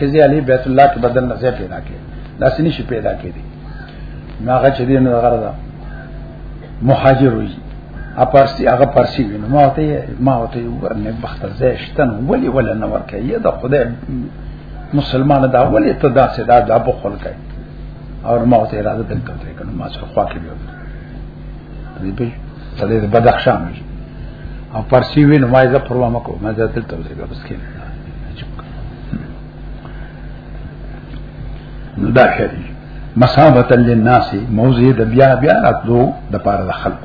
کې زی علي بیت الله کې بدل نه ځای پیدا کې دا سني شي پیدا کې دي ناغه چې دې نه غرضه مهاجر وي ا پارسي هغه پارسي وي ما ته ما ته یو نه بخت ځای شتن ولي ولا نه ورکه یې دا خدای مسلمان دا ولي ته دا سدا دا په خپل کوي او ما ته اراده دل کوي کنه ما سره خوا کې وي دې په تلې بدخشان او پارسي وي نو ما یې دا پروا مکو ما ځاتل ته ځای بس کې نو دا شری مسابت للناس موضع د بیا بیا راتلو د پاره د خلق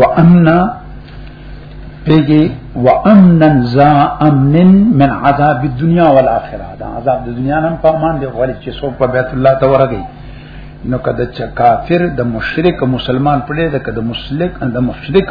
وامنا پیږي وامنا ذا امن من عذاب الدنيا والاخره دا عذاب د دنیا نن په مان دی ولې چې څوک په بیت الله ته ورغی نو کده چې کافر د مشرک مسلمان پړې ده کده مسلک د مشرک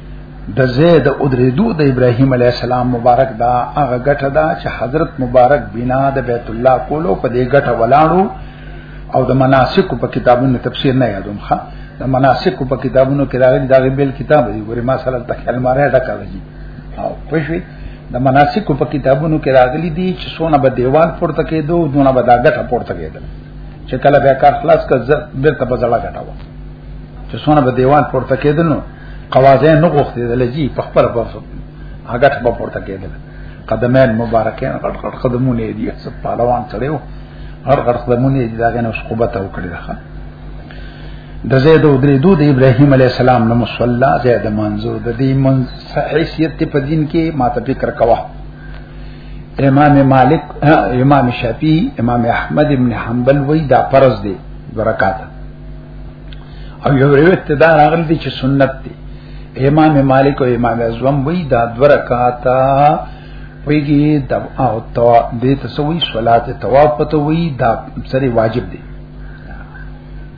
د زید او درېدو د ابراهیم علی السلام مبارک دا هغه ګټه ده چې حضرت مبارک بنا د بیت الله کولو په دې ګټه ولاړو او د مناسک په کتابونو تفسیر نه یادوم ښا د مناسک په کتابونو کې راغلي دا بل کتاب دی ګوري ما سره د خیال ماریا ډکه دی او پښوی د مناسک په کتابونو کې راغلي دي چې سونه به دیوال پورته کېدو دونه به دا ګټه پورته کېدل چې کله بیا کار خلاص کړ بیرته به ځړه ګټه و چې سونه به دیوال پورته کېدنو قواضع نه غوښتي د لجی په خپل بس هغه ټبه پورته کېدل قدمین مبارکین غټ غټ قدمونه دي سب پهلوان چړیو غټ غټ قدمونه دي داګه نو قوت او کړی راخه د زید او درې دود ابراهیم علی السلام نو مصلا زید منظور د دې من حیثیت په دین کې ما ته فکر کوا امام مالک امام شافعی امام احمد ابن حنبل وی دا فرض دی برکات او یو روایت دا راغلی دی چې سنت دی امام مالک او امام اعظم وی دا دو رکعاتا ویږي د او تو د تسوی صلات طواف پته وی دا سره واجب دی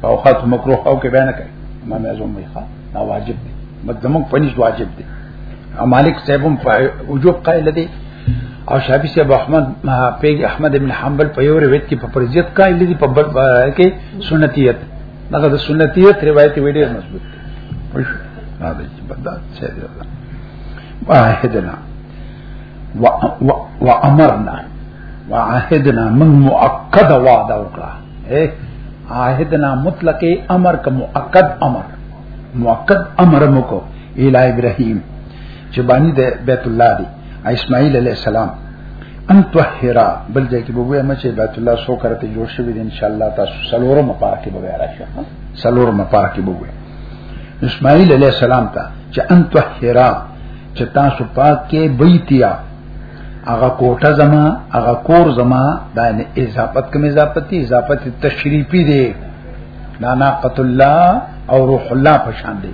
او خاص مکروه او کې بیان کوي امام اعظم وی ښا دا واجب دی مدمن پنځ واجب دی مالک صاحب هم وجوب قائل دی او شافعي صاحب احمد پیګ احمد ابن حنبل په یو روایت کې په فرضیت قائل دي په بل کې سنتیت هغه د سنتیت روایت وی ډیر مضبوط دی وښ نه دی بدا څه دی واحدنا و و و امرنا واحدنا من مؤکد وعده وکړه اے عاهدنا مطلق امر کا مؤکد امر مؤکد امر مکو اله ابراهيم چې باندې د بیت الله دی اسماعیل علی السلام ان طهرا بل ځای کې به وې مچې بیت الله سو کرته جوړ شوی دی ان شاء الله تاسو سلور مپارکه به راشه سلور مپارکه به وې اسماعیل علی السلام ته چې ان طهرا چې تاسو پاک کې بیتیا هغه کوټه زما هغه کور زما دا نه اضافت کوم اضافت اضافت تشریفی دی نانا قتل الله او روح الله پشان دی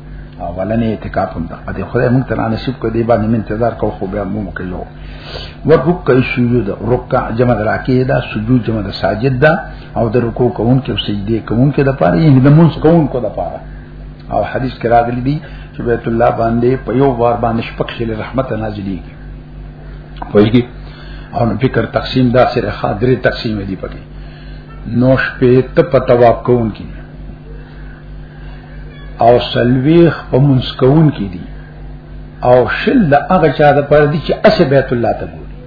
اولنې اعتکاف هم ده اته خدای مونږ ته نصیب کړي دی باندې انتظار کو خو بیا مونږ کوي یو ورکوک سجود رکع جمع راکې دا سجود جمع د ساجد دا او د رکوع کوون کې سجدي کوون کې د پاره یې د مونږ کوون کو د پاره او حدیث کې راغلي دي چې بیت الله باندې په یو بار باندې شپږ شل رحمت نازلېږي وایي او نو فکر تقسیم دا سره خاطرې تقسیم دي پکې نو شپې ته پتاواب کوون کې او سلويخ په منسکون کې دي او شل د هغه چا د پر دي چې اسه بیت الله ته ګوري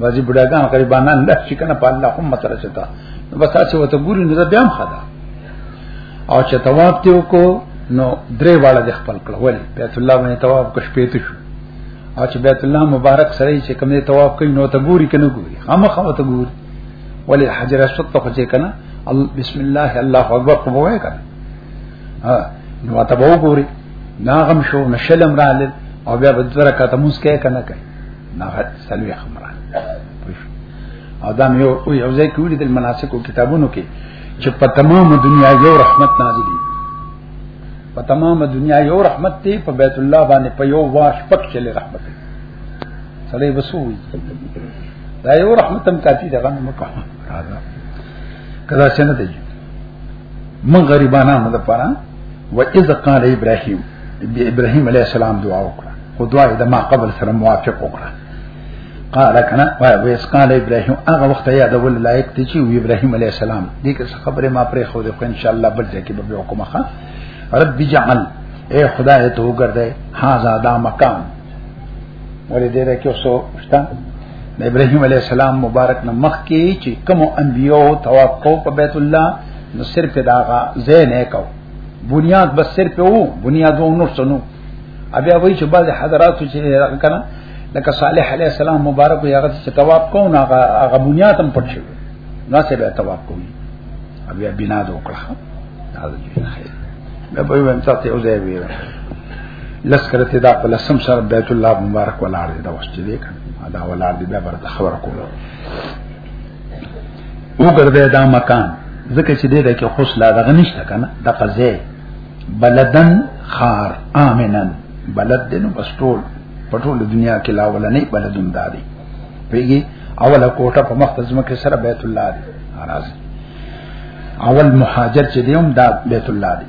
وځي بډاګان غریبانان نه چې کنه په الله هم متر چتا نو بس تاسو وته ګوري نو بیا هم خدا او چې تواب ته وکړو نو درې واړه د خپل کړه ولی بیت الله باندې تواب کښ پېته شو او چې بیت الله مبارک سره چې کومه تواب کوي نو ته ګوري کنه ګوري خامخا ته ګوري ولی حجر اسود ته خوځې کنه بسم الله الله اکبر په وای کنه ها نو ته به وګوري ناغم شو نشلم رال او بیا به زره کاته موس کې کنه کوي نه سلوي خمره او دا مې او یو ځای کې ویل د مناسکو کتابونو کې چې په تمام دنیا یو رحمت نازل دي په تمام دنیا یو رحمت دی په بیت الله باندې په یو واش پک چلے رحمت دی سړی وسوي دا یو رحمتم کافی ده غم مکه راځه کدا څنګه دی من غریبانو د پاره و اذ قال ابراهيم ابراهيم عليه السلام دعا وکړه خو دعا د ما قبل سره موافق وکړه قال کنا و اذ قال ابراهيم هغه وخت یا د ول لایق ته چې ابراهيم عليه السلام دې کې خبره ما پرې خو دې خو ان شاء الله بل ځای کې به وکم ښا رب جعل اے خدای ته وګرځي هاذا دا مکان ولې دې راکې اوسو شته د ابراهيم عليه السلام مبارک نه مخ کې چې کوم انبيو توقع په بیت الله نو صرف داغه زین نه کو بنیاد بس صرف وو بنیاد وو نور سنو بیا وای چې بعض حضرات چې هغه کنه لکه صالح عليه السلام مبارک یې هغه چې تواب کو نه هغه بنیاد هم پټ شو نو څه به تواب کوي بیا بنا دوکړه دا دې خیر به به هم تاسو یو ځای ویل لس کله ته دا په لسم سره بیت الله مبارک ولاړ دی دا وخت چې دی کنه دا ولاړ دی بیا برته خبره کوله وګرځي دا مکان ځکه چې دې ده کې خوش لا دغه نشته کنه د قضې بلدن خار امنن بلد دنو بس ټول په ټول دنیا کې لا ولا نه بلدون دادي پیږي اوله کوټه په مختزمه کې سره بیت الله دی راځي اول مهاجر چې دیوم دا بیت الله دی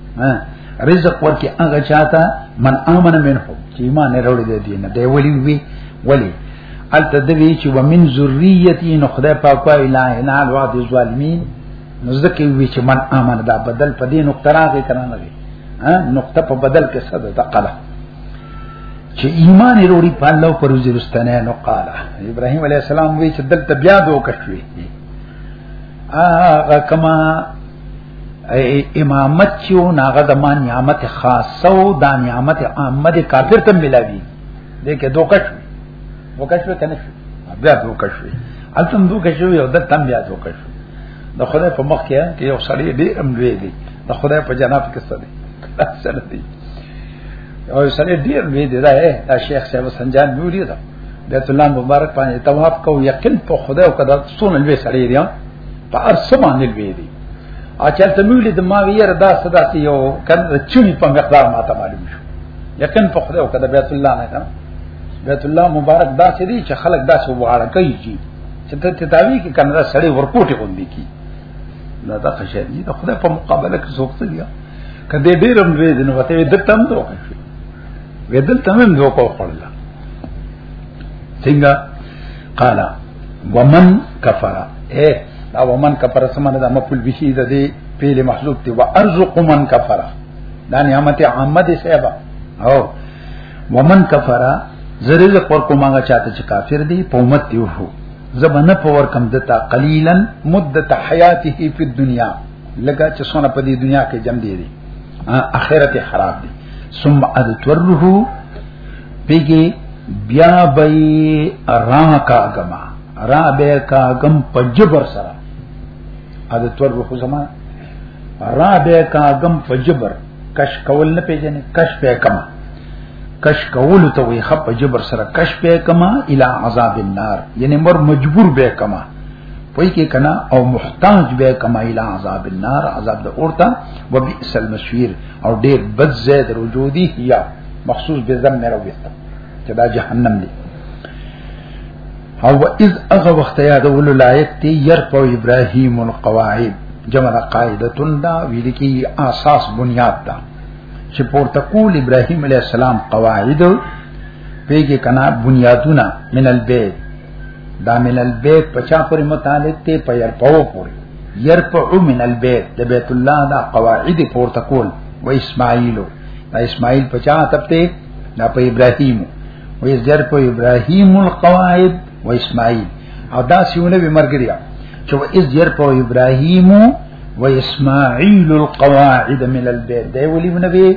ها رزق ورکه هغه چاته من امن منه چې ایمان نه وروړي دی دین دی ولی وی ولی الته دوی چې ومن ذریتی نو خدای پاک په اله نه الواد ظالمین نو ځکه وی چې من امن دا بدل په دې نقطه راغی کنه نه ها نقطه په بدل کې صد دقله چې ایمان وروړي په الله پر ورځستنه نو قال ابراهیم علی السلام وی چې دلته بیا دوه کښوی هغه کما امامت چې و ناغه د ما نعمت خاصه او دا نعمت عامه د کافر ته ملاوي دې کې دوه کښ دوه کښ کنه بیا دوه کښ التم دوه کښ یو د تم بیا دوه کښ د خدای په مخ کې کې یو سړی ډېر املوي دی د خدای په جناب کې څه دی سره دی او سړی ډېر لوی دی دا دا شیخ صاحب سنجان نوري دا بیت الله مبارک باندې تواب کو یقین په خدای او کدا څونه لوی سړی دی په ارسمانه لوی دی اچل ته مولې د ما ویره دا صدا ته یو کن چونی په مقدار ما ته معلوم شو یقین په خدای او کده بیت الله نه کړ بیت الله مبارک دا چې دی چې خلک دا څه واړه کوي جی چې ته تداوی کې کنه سړی ورکوټي غوندي کی نه دا خشه دي د خدای په مقابله کې څوک څه دی کدی ډیرم وې دنه وته د تم دوه شي ودل تمام دوه په خړل څنګه قال ومن کفر اے دا ومن کفر سمانه دا مفعول به شي د دې پیل محذوب دی وارزق من کفر دا نعمت عامه دي صاحب او ومن کفر زریز پر کومه چاته چې کافر دی په امت دی وو زبنه پور کم دتا قلیلا مدت حیاته فی الدنیا لگا چې سونه په دې دنیا کې جم دی دی اخرت خراب دی ثم اذتره پیګي بیا به را کاګما را به کاګم پجبر سره ا د تور روح زما را به کاګم پجبر کش کول نه پیژنې کش په کما کش کول ته وي خپ جبر سره کش په کما الی عذاب النار یعنی مر مجبور به کما پوی کې کنا او محتاج به کما الی عذاب النار عذاب د اورتا وبئس المسویر او ډیر بد زید رجودی یا مخصوص به زم نه راوېسته چې دا جهنم دی او اذ اغه وخت یاد ول لایت تی يرفع ابراهیم القواعد جمع قاعدتن دا ویل کی اساس بنیاد دا چې پورته کول ابراهیم علی السلام قواعد پیګه کنا بنیادونه من البیت دا من البیت پچا پر متعلق ته پیر پاو پوری يرفع من البيت د بیت الله دا قواعد پورته کول و اسماعیل دا اسماعیل په چا تپته دا په ابراهیم و يرفع ابراهیم القواعد و اسماعیل او دا سیونه به مرګریا چې و اذ يرفع ابراهیم و اسماعیل القواعد من البيت دا ولي نبی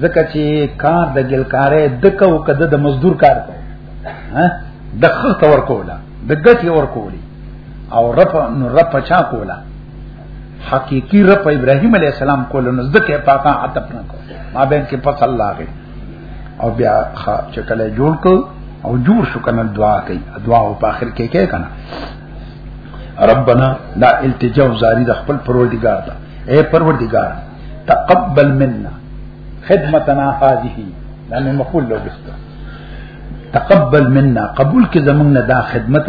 زکه چې کار د ګلکارې دکو کده د مزدور کار کوي ها د خخت ور کوله د ګټي ور کولی او رب نو رب چا کولا حقيقي رب ابراهيم عليه السلام کول نو ځکه پاکه عتب نه کو ما بین کې پس الله غي او بیا چکل جوړ کو او جوړ شو کنه دعا کوي دعا او په اخر کې کې کنه ربنا لا التجاو زاری د خپل پروردگار ته اے پروردگار تقبل منا خدمتنا هذه لانه مقول لو بسته تقبل منا قبول کې زمونږ دا خدمت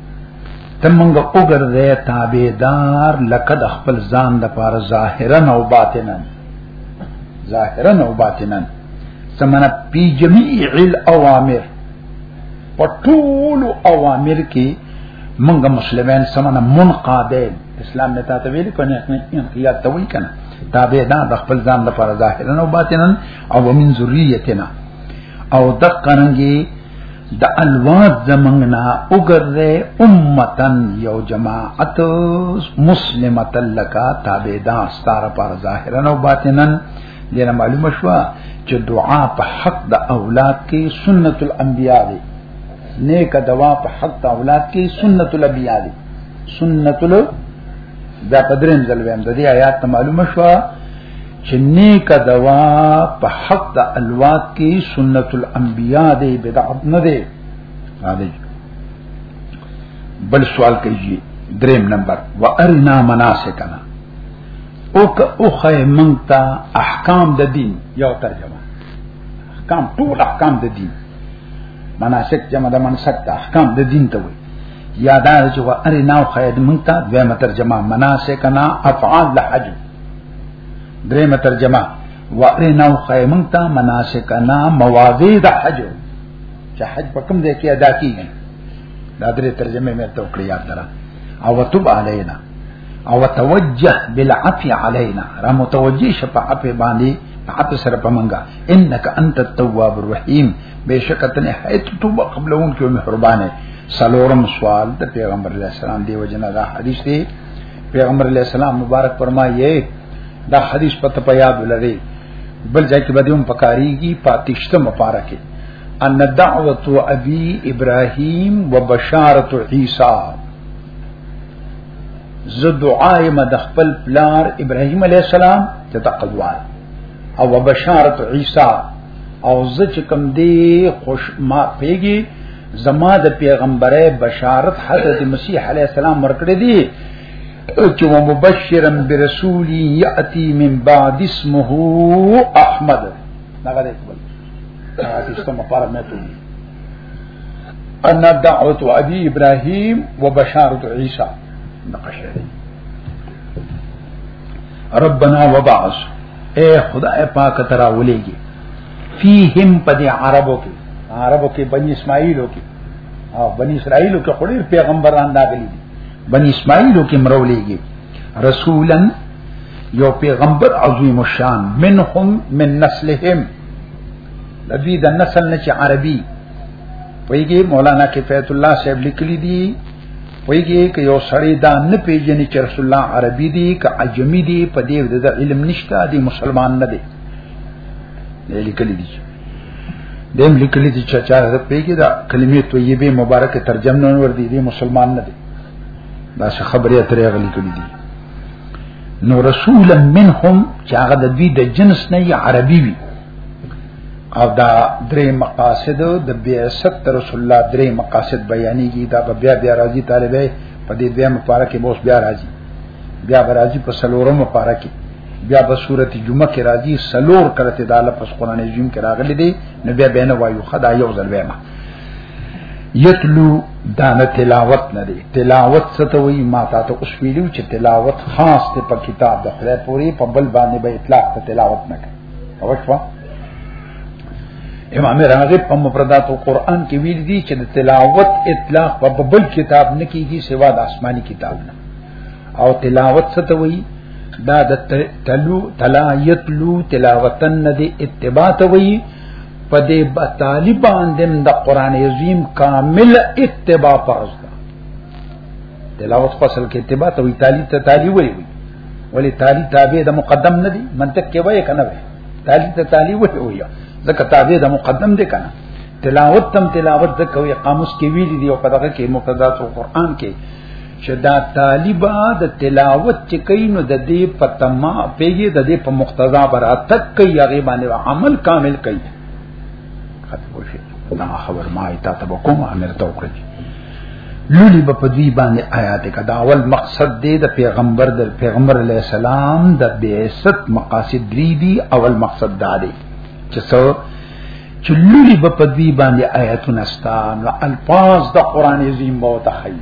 ته مونږ وګرځې تابعدار لکه د خپل ځان د پاره ظاهرا او باطنا ظاهرا او باطنا سمنه پی جميع الاوامر په ټول اوامر کې مونږ مسلمان سمنه منقادین اسلام نه تاسو ویل کنه انقیاد ته وی کنه تابعدار د خپل ځان د پاره ظاهرا او باطنا او ومن ذریتنا او دقنګي د الواد زمنګنا وګرځه امتن یو جماعت مسلمه تلکا تابعدار ستاره پر ظاهرا او باطنا دنه معلومه شو چې دعا په حق د اولاد کې سنت الانبیاء دی نیک دوا په حق د اولاد کې سنت الانبیاء دی سنت ال دا پدریم ځل ویم د دې آیات معلومه شو چې نیک دوا په حق د الوات کې سنت الانبیاء دی بدعت نه دی بل سوال کوي دریم نمبر وارنا مناسکنا او که او خی منتا احکام د دین یو ترجمه احکام ټول احکام د دین مناسک جمع د منسک د احکام د دین ته وي یادار چې وارنا او خی منتا دویمه ترجمه مناسکنا افعال لحج درېمه ترجمه واریناو خیمن تا مناسکنا مواضع د حج چې حج په کوم ځای کې ادا کیږي دا درې ترجمه مې ته وکړې یاد درا او وتب علینا او توجه بالعفو علینا را متوجه شفاعت باندې عفو سره پمنګا انک انت التواب الرحیم بشکتن حیت توبه قبلون کې مهربانه سلورم سوال د پیغمبر علیه السلام دی وجنه دا حدیث دی پیغمبر علیہ السلام مبارک فرمایي دا حدیث پته په یاد ولري بل ځای کې بدیم پکاريږي پاتشته مبارکه ان دعوت ابي ابراهيم وبشاره عيسى ز دعای ما د خپل پلار ابراهيم عليه السلام ته تقوال او وبشاره عيسى او ز چې کوم دی خوش ما پیږي زما د پیغمبره بشارت حضرت مسیح علی السلام ورکړی دی چې مبشرا برسول یاتی من بعد اسمه احمد دا غره خپل حدیث ته مپاره مې ته ان دعوت ابي ابراهيم وبشاره عيسى نقشه ربنا وبعث اے خدای پاک ترا ولېږي فیهم په دې عربو کې عربو کې بنی اسماعیلو کې او بنی اسرائیلو کې خوري پیغمبران داغلي دي بنی اسماعیلو کې مرولېږي رسولن یو پیغمبر عظیم الشان منهم من نسلهم لدی د نسل نه چې عربي ویږي مولانا کفایت الله صاحب لیکلي دي ویږي ک یو سړی دا نه پیژني چې رسول الله عربي دي ک عجمی دي په دې د علم نشته دي مسلمان نه دي دې لیکلي دي دیم لیکلي دي چې چا حضرت پیګه دا کلمې طیبه مبارکه ترجمه نه ور دي دې مسلمان نه دي دا څه خبرې اترې غلي کړې دي نو رسولا منهم چې هغه د دوی د جنس نه یا عربي وي او دا درې مقاصد د بیاست رسول الله درې مقاصد بیانېږي دا بیا بیا راځي طالبې په دې بیا مبارکه بوس بیا راځي بیا راځي په سلورم مبارکه بیا په سورته جمعه کې راځي سلور کړه ته داله پس قران عظیم کې راغلي دي نو بیا بینه وایو خدا یو ځل ویما یتلو دانه تلاوت نه دی تلاوت څه ته وایي ما تا ته اوس ویلو چې تلاوت خاص ته په کتاب د خدای پوری په بل باندې به اطلاق ته تلاوت نه کوي اوښوا امام راغب په مفردات القرآن کې ویل دي چې د تلاوت اطلاق په بل کتاب نه کیږي سوا د آسماني کتاب نه او تلاوت څه ته وایي دا د تلو تلا یتلو تلاوتن ندی اتباع ته وایي په دې طالبان دم د قران عظیم کامل اتباع فرض ده تلاوت فصل کې اتباع ته وایي تالی ته تالی وایي ولی تالی تابع د مقدم ندی منطق کې وایي کنه وایي تالی ته تالی وایي وایي ځکه تابع د مقدم دی کنه تلاوت تم تلاوت د کوي قاموس کې ویلي دی او په دغه کې مقدمات قرآن کې چې دا طالبا د تلاوت چې کینو د دې په تما پیږي د دې په مقتضا براتک کوي هغه باندې عمل کامل کوي خاطر وشي دا خبر ما ایت ته کوم امر ته وکړي لولي په دې باندې آیات کا دا اول مقصد دی د پیغمبر د پیغمبر علی السلام د بعثت مقاصد دی دی اول مقصد دا دی چې څو چې لولي به په دې باندې آیاتونه ستان او الفاظ د قران عظیم به وتخی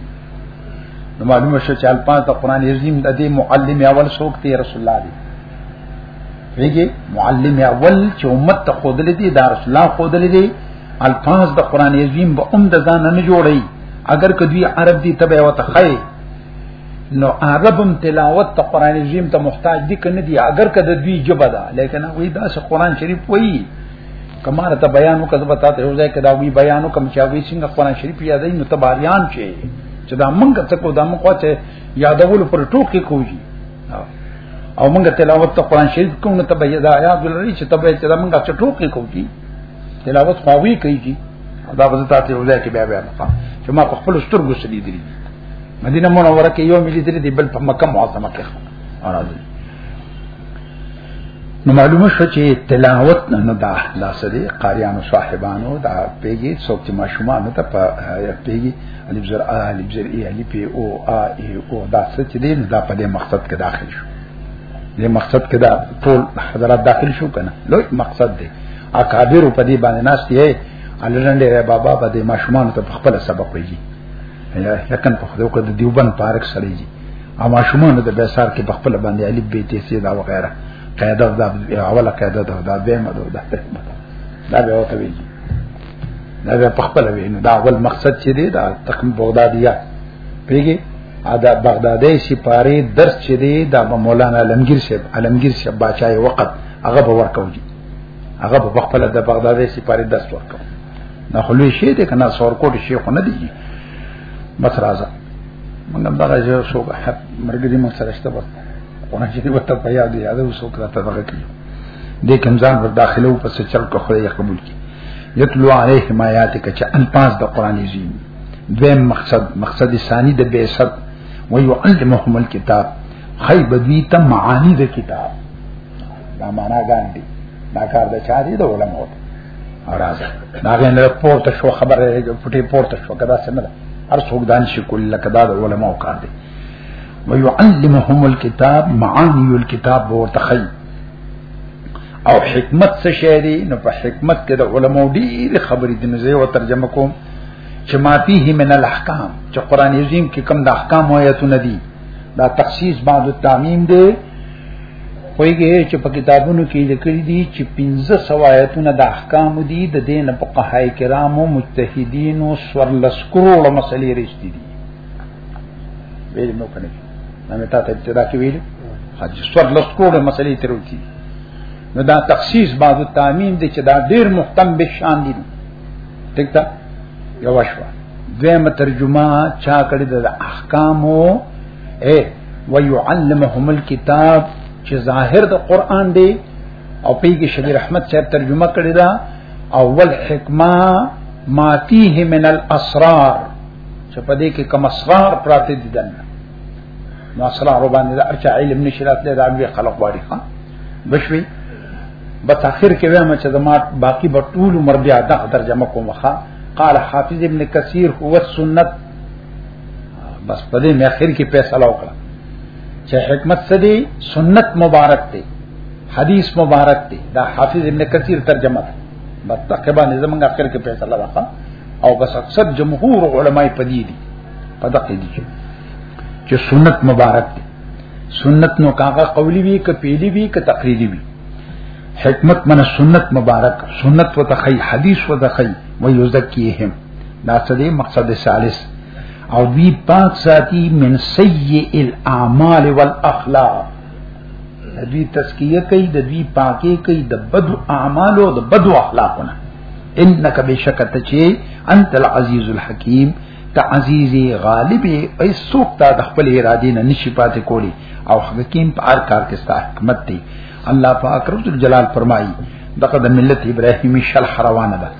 نو معلومه شو چې الفاظ د قران عظیم د دې معلم اول څوک دی رسول الله دی ویږي معلم اول چې امت ته خودلې دي دا رسول الله خودلې دي الفاظ د قران عظیم به هم د ځان نه جوړي اگر کدی عرب دي تبه او تخی نو عربم تلاوت ته قران عظیم ته محتاج دي کنه دي اگر کده دوی جبدا لیکن وای دا قرآن شریف وای کمانه ته بیان وکړه به تاسو یو ځای کې دا وی بیان وکم چې وی څنګه قرآن شریف یادای نو تباریان چې چې دا مونږ ته کو دا مونږ ته یادول پر ټوکی کوی او مونږ تلاوت ته قرآن شریف کوو نو تبه دا آیات ولري چې تبه چې دا مونږ ته ټوکی کوی تلاوت خواوی کوي دا به تاسو یو ځای کې بیا بیا مقام چې ما په خپل سترګو سړي دي مدینه منوره کې یو ملي دي بل په مکه معظمه کې راځي نو معلومه شو چې تلاوت نه نه دا خلاص دي قاریانو صاحبانو دا پیږي څوک چې ماشومان ته په پیږي الف زر ا الف زر ای الف او ا ای او دا څه چې دي دا په دې مقصد کې داخل شو دې مقصد کې دا ټول حضرات داخل شو کنه لوی مقصد دی اکابر په دې باندې ناس دی علي رنده بابا په دې ماشومان ته خپل سبق ویلي لکن په خدای کو د دیوبند پارک سړی دي او ماشومان د بیسار کې په خپل باندې الف بی تی سی دا وغیرہ قاعده دا اوله قاعده دا دا به مده دا دا به وته وی دا به په خپل وی دا اول مقصد چې دی دا تقم بغدادیه پیږي ادا بغدادي سی پاره درس چې دی دا مولانا علمگیر صاحب علمگیر صاحب بچای وخت هغه به ورکوږي هغه په خپل د بغدادي سی پاره درس ورکوي دا خلوی شي دې کنه سور کوټ شي خو نه دی بس راځه موږ هم دغه یو څو مرګ دې مو سره شته بس قرآن شریف ته په یاد دی یاد اوسو کړه ته دغه کیو دې کوم ځان ور داخلو په څه چل کو خو یې قبول کی یتلو علیهم آیاتک چې ان پاس د قران عظیم دویم مقصد مقصد ثانی د بیست و یعلمهم الكتاب خی بدوی ته معانی د کتاب دا معنا ګاندی دا کار د چا دی د علماء راځه دا غي نه پورته شو خبره پټي پورته شو کدا څنګه ده هر څوک دان شي کول لکه دا د علماء کار دی ويعلمهم الكتاب معاني الكتاب ورتخي او حکمت څه شی دی نو په حکمت کې د علماء ډېر خبرې دي نو زه یو ترجمه کوم چې ما فيه من الاحکام چې قران عظیم کې کوم د احکام او آیتونه دي دا تخصیص بعد التعمیم دی خوېږي چې په کتابونو کې لیکل دي چې 1500 آیتونه د احکام دي د دین په قهای کرامو مجتهدینو سور لسکرو له مسلې رښتې دي ویل نو کنه نو تا ته ابتدا کې ویل حج سور لسکرو له مسلې تر وتی نو دا تخصیص بعض التامین دي چې دا ډیر محتم به شان دي ټیک تا یو شوا دویمه ترجمه چا کړی د احکامو اے ويعلمهم الكتاب چې ظاهر د قران دی او پیږي شبیر رحمت صاحب ترجمه کړی دا اول حکمه ماتیه من الاسرار چې په دې کې کوم اسرار پراته دي دنه نو اسرار باندې دا چې علم نشرات له دامي خلق واړي ها بشوي بس اخر کې وایم چې زما باقی به ټول عمر بیا دغه ترجمه کومه قال حافظ ابن کثیر هو السنت بس په دې مې اخر کې فیصله وکړه چې حکمت څه دی سنت مبارک دی حدیث مبارک دی دا حافظ ابن کثیر ترجمه ده بس تقریبا زمونږ اخر کې فیصله وکړه او بس اکثر جمهور علماي پدې دي په دقه دي چې سنت مبارک دی سنت نو کاغه قولی وی ک پیلی وی ک تقریری وی حکمت من سنت مبارک سنت و تخی حدیث و تخی و یزکیهم دا څه دی مقصد ثالث او وی پاک ساتي من سیئ الاعمال والاخلاق د دوی تزکیه کوي د دوی پاکي کوي د بدو اعمالو د بدو اخلاقونه انک بشکت چی انت العزیز الحکیم ته عزیز غالب ای سوک تا د خپل اراده نه نشي پاتې کولی او حکیم په هر کار کې ستا حکمت دی الله پاک رب جلال فرمایي دغه د ملت ابراهیمی شل روانه ده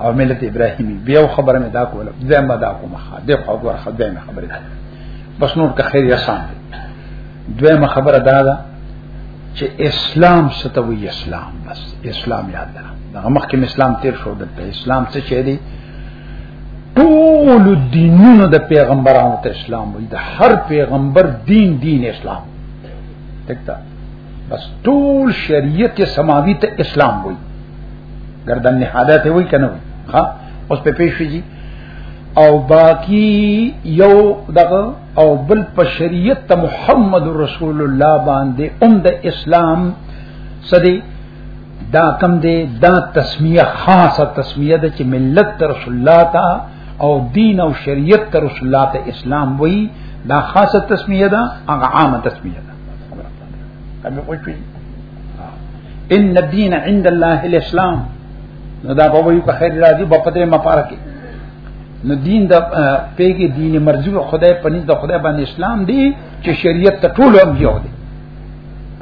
او ملت ابراهیمی بیا خبره مې دا کوله زه ما دا کومه د خو غوړه خدای مې خبره ده بس نور که خیر یسان دویمه خبره دا ده چې اسلام ستوي اسلام بس اسلام یاد ده دا مخکې اسلام تیر شو دلته اسلام څه چي دی ټول دینونو د پیغمبرانو ته اسلام وي د هر پیغمبر دین دین اسلام دکتا بس ټول شریعت سماوی ته اسلام وي گردن نهاده ته وای کنه ها اوس په پیښ شي او باقی یو دغه او بل په شریعت ته محمد رسول الله باندې اوم د اسلام سدي دا کم دی دا تسمیه خاصه تسمیه ده چې ملت رسول الله ته او دین او شریعت تر رسول الله ته اسلام وای دا خاصه تسمیه ده هغه عامه تسمیه ده کله پوښتنه ان الدين عند الله الاسلام نو دا په وی په خیر راځي په پدې مپاره کې نو دین د پیګه دین مرجو خدای پنځ د خدای باندې اسلام دی چې شریعت ته ټول هم یو دی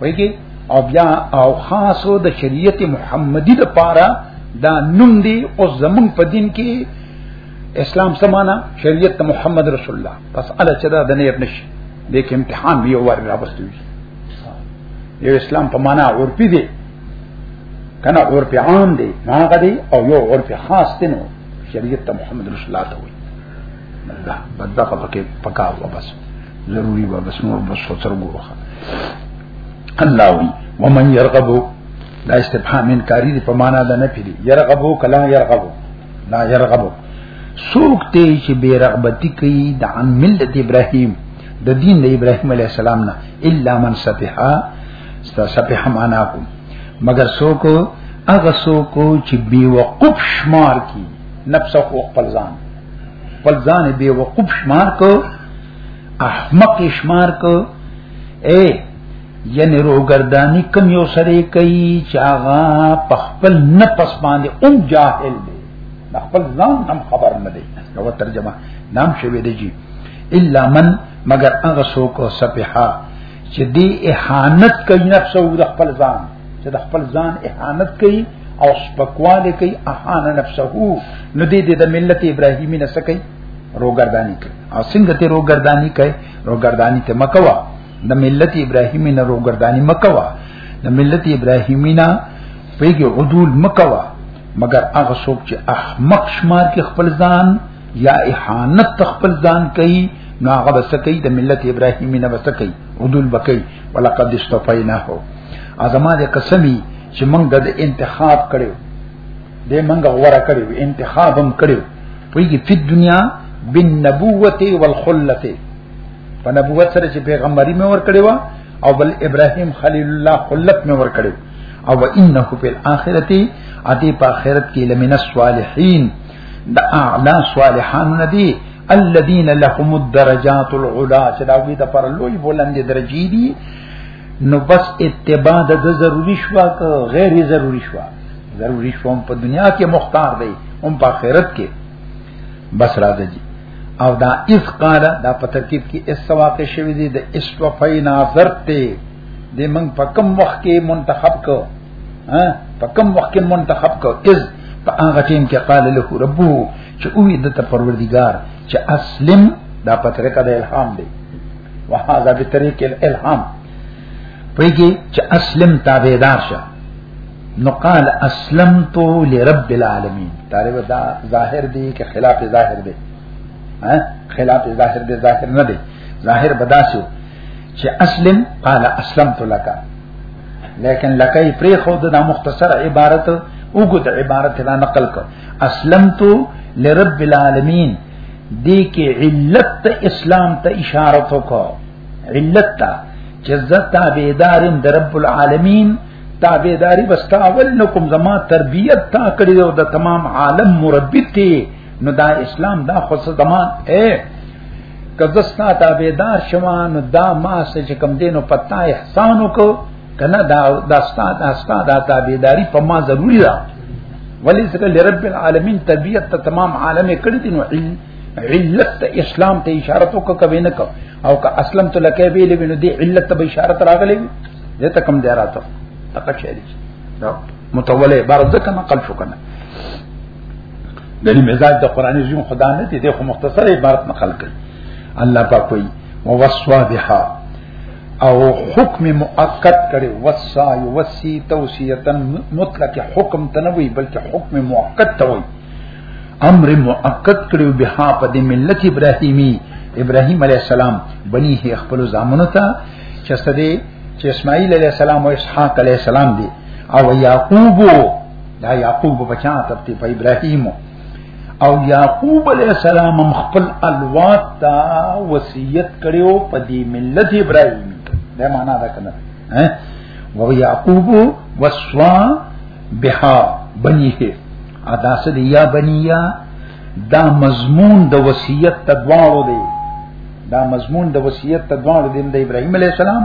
وایي او بیا او خاصو د شریعت محمدی د پاره دا نوم دی او زمون په دین کې اسلام سمانا شریعت محمد رسول الله پس الله چې دا د نه ابن شي د امتحان به یو ور راوستوي یو اسلام په معنا عرفي دی کنه عرف عام دی ما غدي او یو عرف خاص دی نو شریعت ته محمد رسول الله ته وایي دا بدغه پکې پکا و بس ضروری و بس نور بس سوچر ګوخه الله وی ومن يرغبو دا استفهام انکاری دی په معنا ده نه پیری يرغبو کلا يرغبو لا يرغبو سوک ته چې بے رغبتی کوي د عن ملت ابراهيم د دین د ابراهیم علی السلام نه الا من سفها سفها معنا کو مگر څوک هغه څوک چې بي وقوف شمار کی نفس او خپل ځان خپل ځان بي وقوف شمار کو احمق شمار کو اے یعنی روګردانی کم یو سره کوي چې هغه په خپل نفس باندې اون جاهل دی خپل ځان هم خبر نه دی نو ترجمه نام شوی دی جی الا من مگر هغه څوک او سپها چې دی اهانت کوي نفس او د خپل ځان چې د خپل ځان اهانت کوي او سپکواله کوي اهانه نفسه نو دې د ملت ابراهیمی نه سکی روګردانی کوي او څنګه ته روګردانی کوي روګردانی ته مکوا د ملت ابراهیمی نه روګردانی مکوا د ملت ابراهیمی نه پیګه عدول مکوا مگر هغه څوک چې احمق شمار کې خپل ځان یا احانت تخپل ځان کوي نو هغه بس کوي د ملت ابراهیمی نه بس کوي عدول بکي ولقد استفیناه ازما د قسمی چې موږ د انتخاب کړو د موږ غوړه کړو انتخاب هم کړو پویږي په دنیا بالنبوت والخلت په نبوت سره چې پیغمبري مې ور کړو او بل ابراهیم خلیل الله خلت مې ور کړو او انه فی الاخرته اتی په اخرت کې لمن الصالحین د اعلی صالحان ندی الذين لهم الدرجات العلى چې دا وی د پر لوی بلند درجی دي نو بس اتباع د ضروری شو که غیر ضروری شو ضروری شو په دنیا کې مختار دی هم په آخرت کې بس را دی او دا اس قال دا په ترکیب کې اس واقع شوی دی د استوفینا ضرب ته د من په کم وخت کې منتخب کو ها په کوم وخت کې منتخب کو از په هغه ټیم کې قال له ربو چې او د ته پروردگار چې اسلم دا په طریقه د الهام دی وهذا به طریقه الالهام پېږي چې اسلم تابعدار شه نو قال اسلمت لرب العالمین طالب دا ظاهر دی کې خلاف ظاهر دی ها خلاف ظاهر دی ظاهر نه دی ظاهر بداسو چې اسلم قال اسلمت لك لیکن لکه پری خو د مختصر عبارت وګد عبارت لا نقل کړ اسلمت لرب العالمین دی کې علت اسلام ته اشاره وکړه علت ته چې زتا بيدارم د رب العالمین تابعداري بس تا اول نکم زما تربيت تا کړی او د تمام عالم مربي ته نو دا اسلام دا خو څه دمان اے کدستا تابعدار شوه نو دا ما سه چې کم دینو پتا احسان وکړو کنه دا دا ستا دا ستا دا تابعداري په ما ضروری ده ولی څنګه لرب العالمین طبیعت ته تمام عالم کړی دي نو علت ته اسلام ته اشاره تو کوي نه کو او که اسلم ته لکه ویلې وینو دی علت ته اشاره راغلې دې ته کم دی راته تکه شي دا متوله برزه کما قلف کنه دلی مزاج د قران عظیم خدا نه دی خو مختصر عبارت نقل کړ الله پاک وی ووصوا بها او حکم مؤقت کړي وصا یوسی توصیتا مطلق حکم تنوي بلکې حکم مؤقت توي امر مؤقت کړي بها په د ملت ابراهیمی ابراهیم علی السلام بنی هي خپل زامنو ته چې سده چې اسماعیل علی السلام او اسحاق علی السلام دي او یعقوب دا یعقوب په چا ترتیب په ابراهیم او یعقوب علی السلام خپل الوات تا وصیت کړو په دې ملت ابراهیم دا معنا دا کنه ها و یعقوب وصوا بها بنیه ادا سد یا بنیا دا مضمون د وصیت تدوارو دی دا مضمون د وصیت تدوارو دی د ابراهیم علی السلام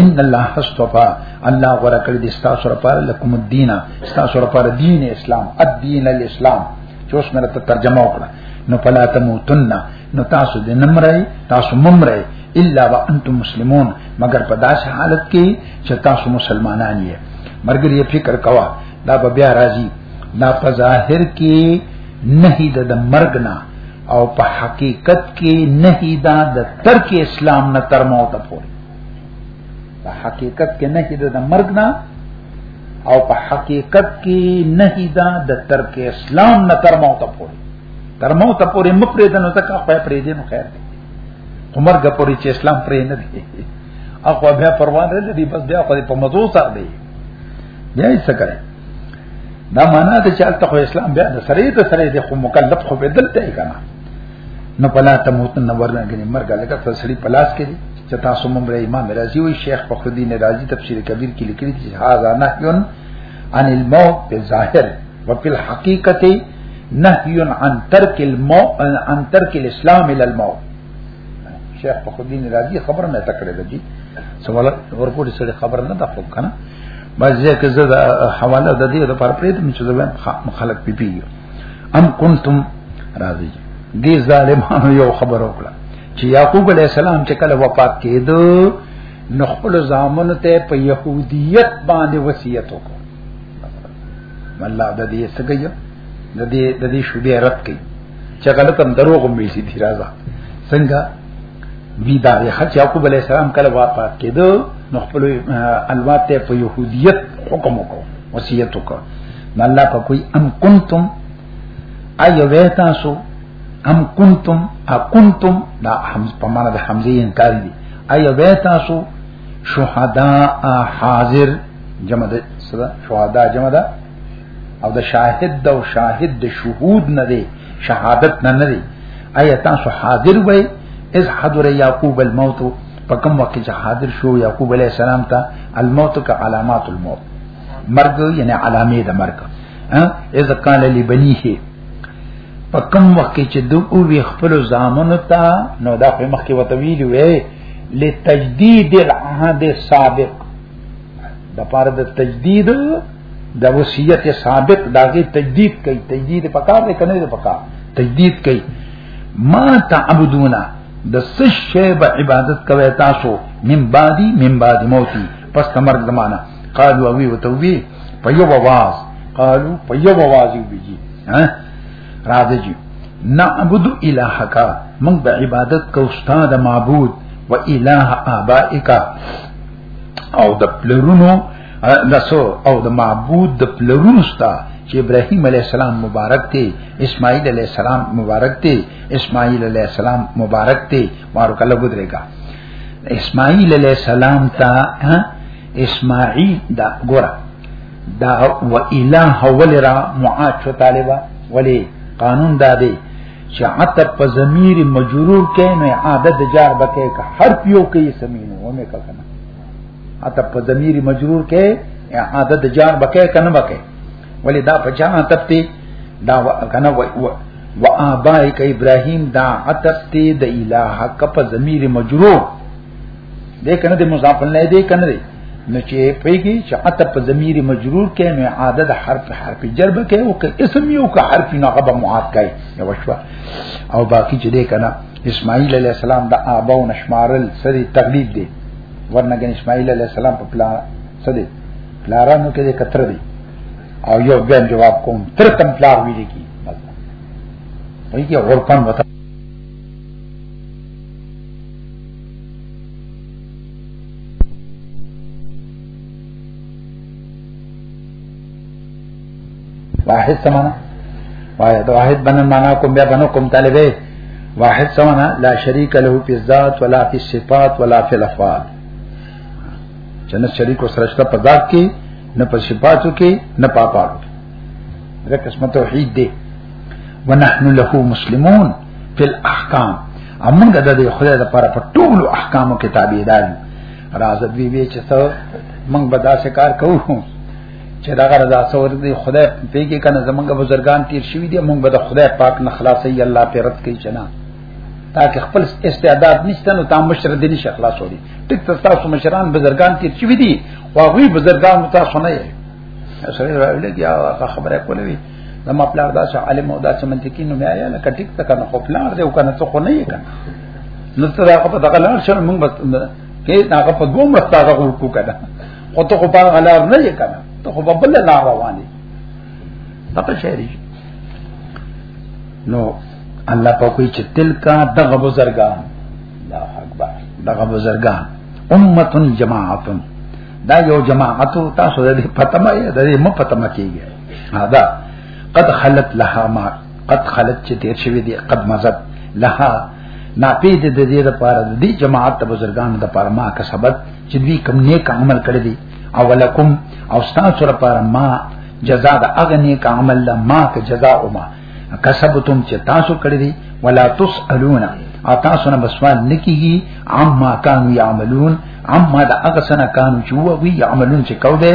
ان الله استفا الله غره کړی د تاسو لپاره لکم الدین تاسو لپاره دین اسلام الدین الاسلام چې اوس مې ته ترجمه وکړه نو فلا تموتن نو تاسو د نمرای تاسو ممرای الا وانتم مسلمون مگر په داسې حالت کې چې تاسو مسلمانان یې مرګ یې فکر کوا دا به بیا راځي دا په ظاهر کې نه د مرګ نه او په حقیقت کې نه دا د ترک اسلام نه تر موت پورې په حقیقت کې نه هیده د مرګ نه او په حقیقت کې نه هیده د ترک اسلام نه تر موت پورې تر موت پورې مپرې د نو تک خو پرې دې نو خیر دی عمر غپوري چې اسلام پرې نه دی اخو بیا پروان لري دی بس بیا خو په مزو سره دی بیا یې څه کوي دا معنا ته چې الته خو اسلام بیا د سره د سره د خو مکلف خو بدلته کنه نو پلا ته موتن نه ورنګنی مرګ لکه تسړی پلاس کې چې تاسو مونږ له امام رازی وی شیخ فخرالدین دین رازی تفسیر کبیر کې لیکلی چې هاذا نهیون عن الموت په ظاهر او په حقیقت نهیون عن ترک الموت عن ترک الاسلام الى الموت شیخ فخرالدین دین رازی خبر نه تکړه دی سوال ورکوټی سره خبر نه تاسو کنه باز یې کزه حواله د دې لپاره پرې ته چې زه خلک پیپی ام کنتم راضی دې ظالمانو یو خبر وکړه چې یعقوب علی السلام چې کله وفات کېدو نو خپل ځامن ته په يهوديت باندې وصیت وکړ الله د دې سګي د دې د دې شوبې رات کوي چې غلط هم دروغ مې سي دي راځه څنګه بی دا حج یعقوب علی السلام کله وفات کېدو نو خپل الوات ته په يهودیت حکم وکړ وصیت وکړ نو الله په کوئی ام کنتم ایو ویتا سو ام کنتم ا کنتم دا حمز په معنا د حمزه انکار دي ایو ویتا سو شهدا حاضر جمع ده شهدا جمع ده او د شاهد د او شاهد د شهود نه دی شهادت نه نه دی ایا تاسو حاضر وای اذ حضر یعقوب الموت په کوم وخت چې حاضر شو یعقوب علی السلام ته الموت کا علامات الموت مرګ یعنی علامه د مرګ ها اذ قال لبنیه په کوم وخت کې چې دوی او وی خپل زامن ته نو دا په مخ کې وتویل وی لتجدید العهد السابق د پاره د تجدید د وصیت سابق داغه تجدید کوي تجدید پکار نه کنه پکار تجدید کوي ما تعبدونا د سش شی به عبادت کوي تاسو من بعدی من بعد موتی پس تمر زمانہ قالو وی وتوی په یو واز قالو په یو واز یو بيجي ها راځي جی نعبد الہک من به عبادت کو استاد معبود و الہ آبائک او د پلرونو دسو او د معبود د پلرونو ستا چې ابراهيم عليه السلام مبارک دی اسماعیل عليه السلام مبارک دی اسماعیل عليه السلام مبارک دی مارو کله ګذريګا اسماعیل عليه السلام تا اسماعیل دا ګورا دا و اله ولرا معاچ طالبہ ولی قانون دا دی چې عتب په ضمیر مجرور کې نه عادت جار بکې کا هر پیو کې سمینو ومه کا کنه عتب په ضمیر مجرور کې عادت جار بکې کنه بکې ولی دا په جان عتب ته دا کنه و آبائک ابراهیم دا عتب ته د الہ حق په ضمیر مجرور دې کنه دې مضاف الیه دې کنه دې نو چې پیږي چې عطف په ضمیر مجرور کې نو عادت حرف حرف جرب کې او کې اسم یو کا حرف نه غبا معاد کوي نو شو او باقی چې دې کنه اسماعیل علی السلام د ابا او نشمارل سری تقلید دی ورنګ اسماعیل علی السلام په پلا سدي پلارانو کې دې کتر دی او یو بیم جواب کوم تر تم پلار ویل کی وایي کې ورپن وته واحد سمانا واحد واحد بنا مانا کوم بیا بنو کوم طالبه واحد سمانا لا شریک له فی الذات ولا فی الصفات ولا فی الافعال جنت شریک او سرشتہ په ذات کې نه په صفاتو کې نه په افعالو کې دا قسمت توحید دی ونحن له مسلمون په احکام امنګ د دې خدای د پر په ټولو احکامو کې تابعدار راز دوی وی چې څو موږ به داسې کار کوو چې دا غره دا څور دی خدای پیګه کنه زمونږ بزرګان تیر شوی دی موږ به د خدای پاک نه خلاصي الله په رد کوي چنا تاکه خپل استعداد نشته نو تاسو مشر دي نشه خلاص ودی ټیک تاسو مشران بزرګان تیر شوی دی واغوی بزرګان تاسو نه یې سره راولې یا خبره کولې زما پلار دا چې عالم او دا چې منطقي نو میا نه کټیک تک نه خو پلار دی او کنه څه خو نه یې کنه نو ته دا په دغه لار شر موږ بس کې هغه په دوه مرسته هغه ورکو کنه خو ته خو په هغه لار نه یې کنه ته خو په بل لار روان دي دغه شعري نو الله په کوئی چې تلکا دغه بزرګان الله اکبر دغه بزرګان امه جماعتن دا یو جماعت تاسو دې پتمه دې مو پتمه کیږي دا قد خلت لها ما قد خلت چې تیر شوی دی قد مزد لها ناپی د دې لپاره د دې جماعت د بزرګانو د لپاره ما کسبت چې دوی کم نیک عمل کړی دی او ولکم او تاسو لپاره ما جزاء د اغه نیک عمل له ما ک جزاء او ما کسبتم چې تاسو کړی دی ولا تسالون او تاسو نه بسوال نکیږي عما كانوا يعملون عما د اغه سنه کانو چې وو وی يعملون چې کو دی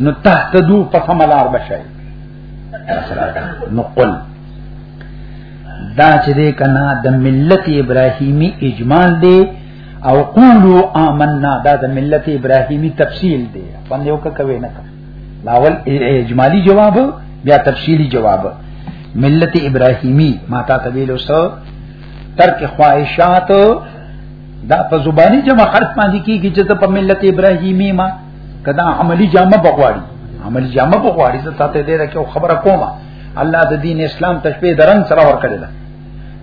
نو تحت دو پسم لار بشای نو قل دا چې دې کنا د ملت ابراهیمی اجمال دی او قولو آمنا دا د ملت ابراهیمی تفصیل دی باندې وکړه کوي نه لاول اجمالی جواب بیا تفصیلی جواب ملت ابراهیمی ماتا طویل وسو ترک خواہشات دا په زبانی جمع خرف باندې کیږي چې په ملت ابراهیمی ما کدا عملی جامه بغواړي عملی جامه بغواړي زه تاسو دې راکې خبره کوم الله د دین اسلام تشبیه درن سره ور کړی دا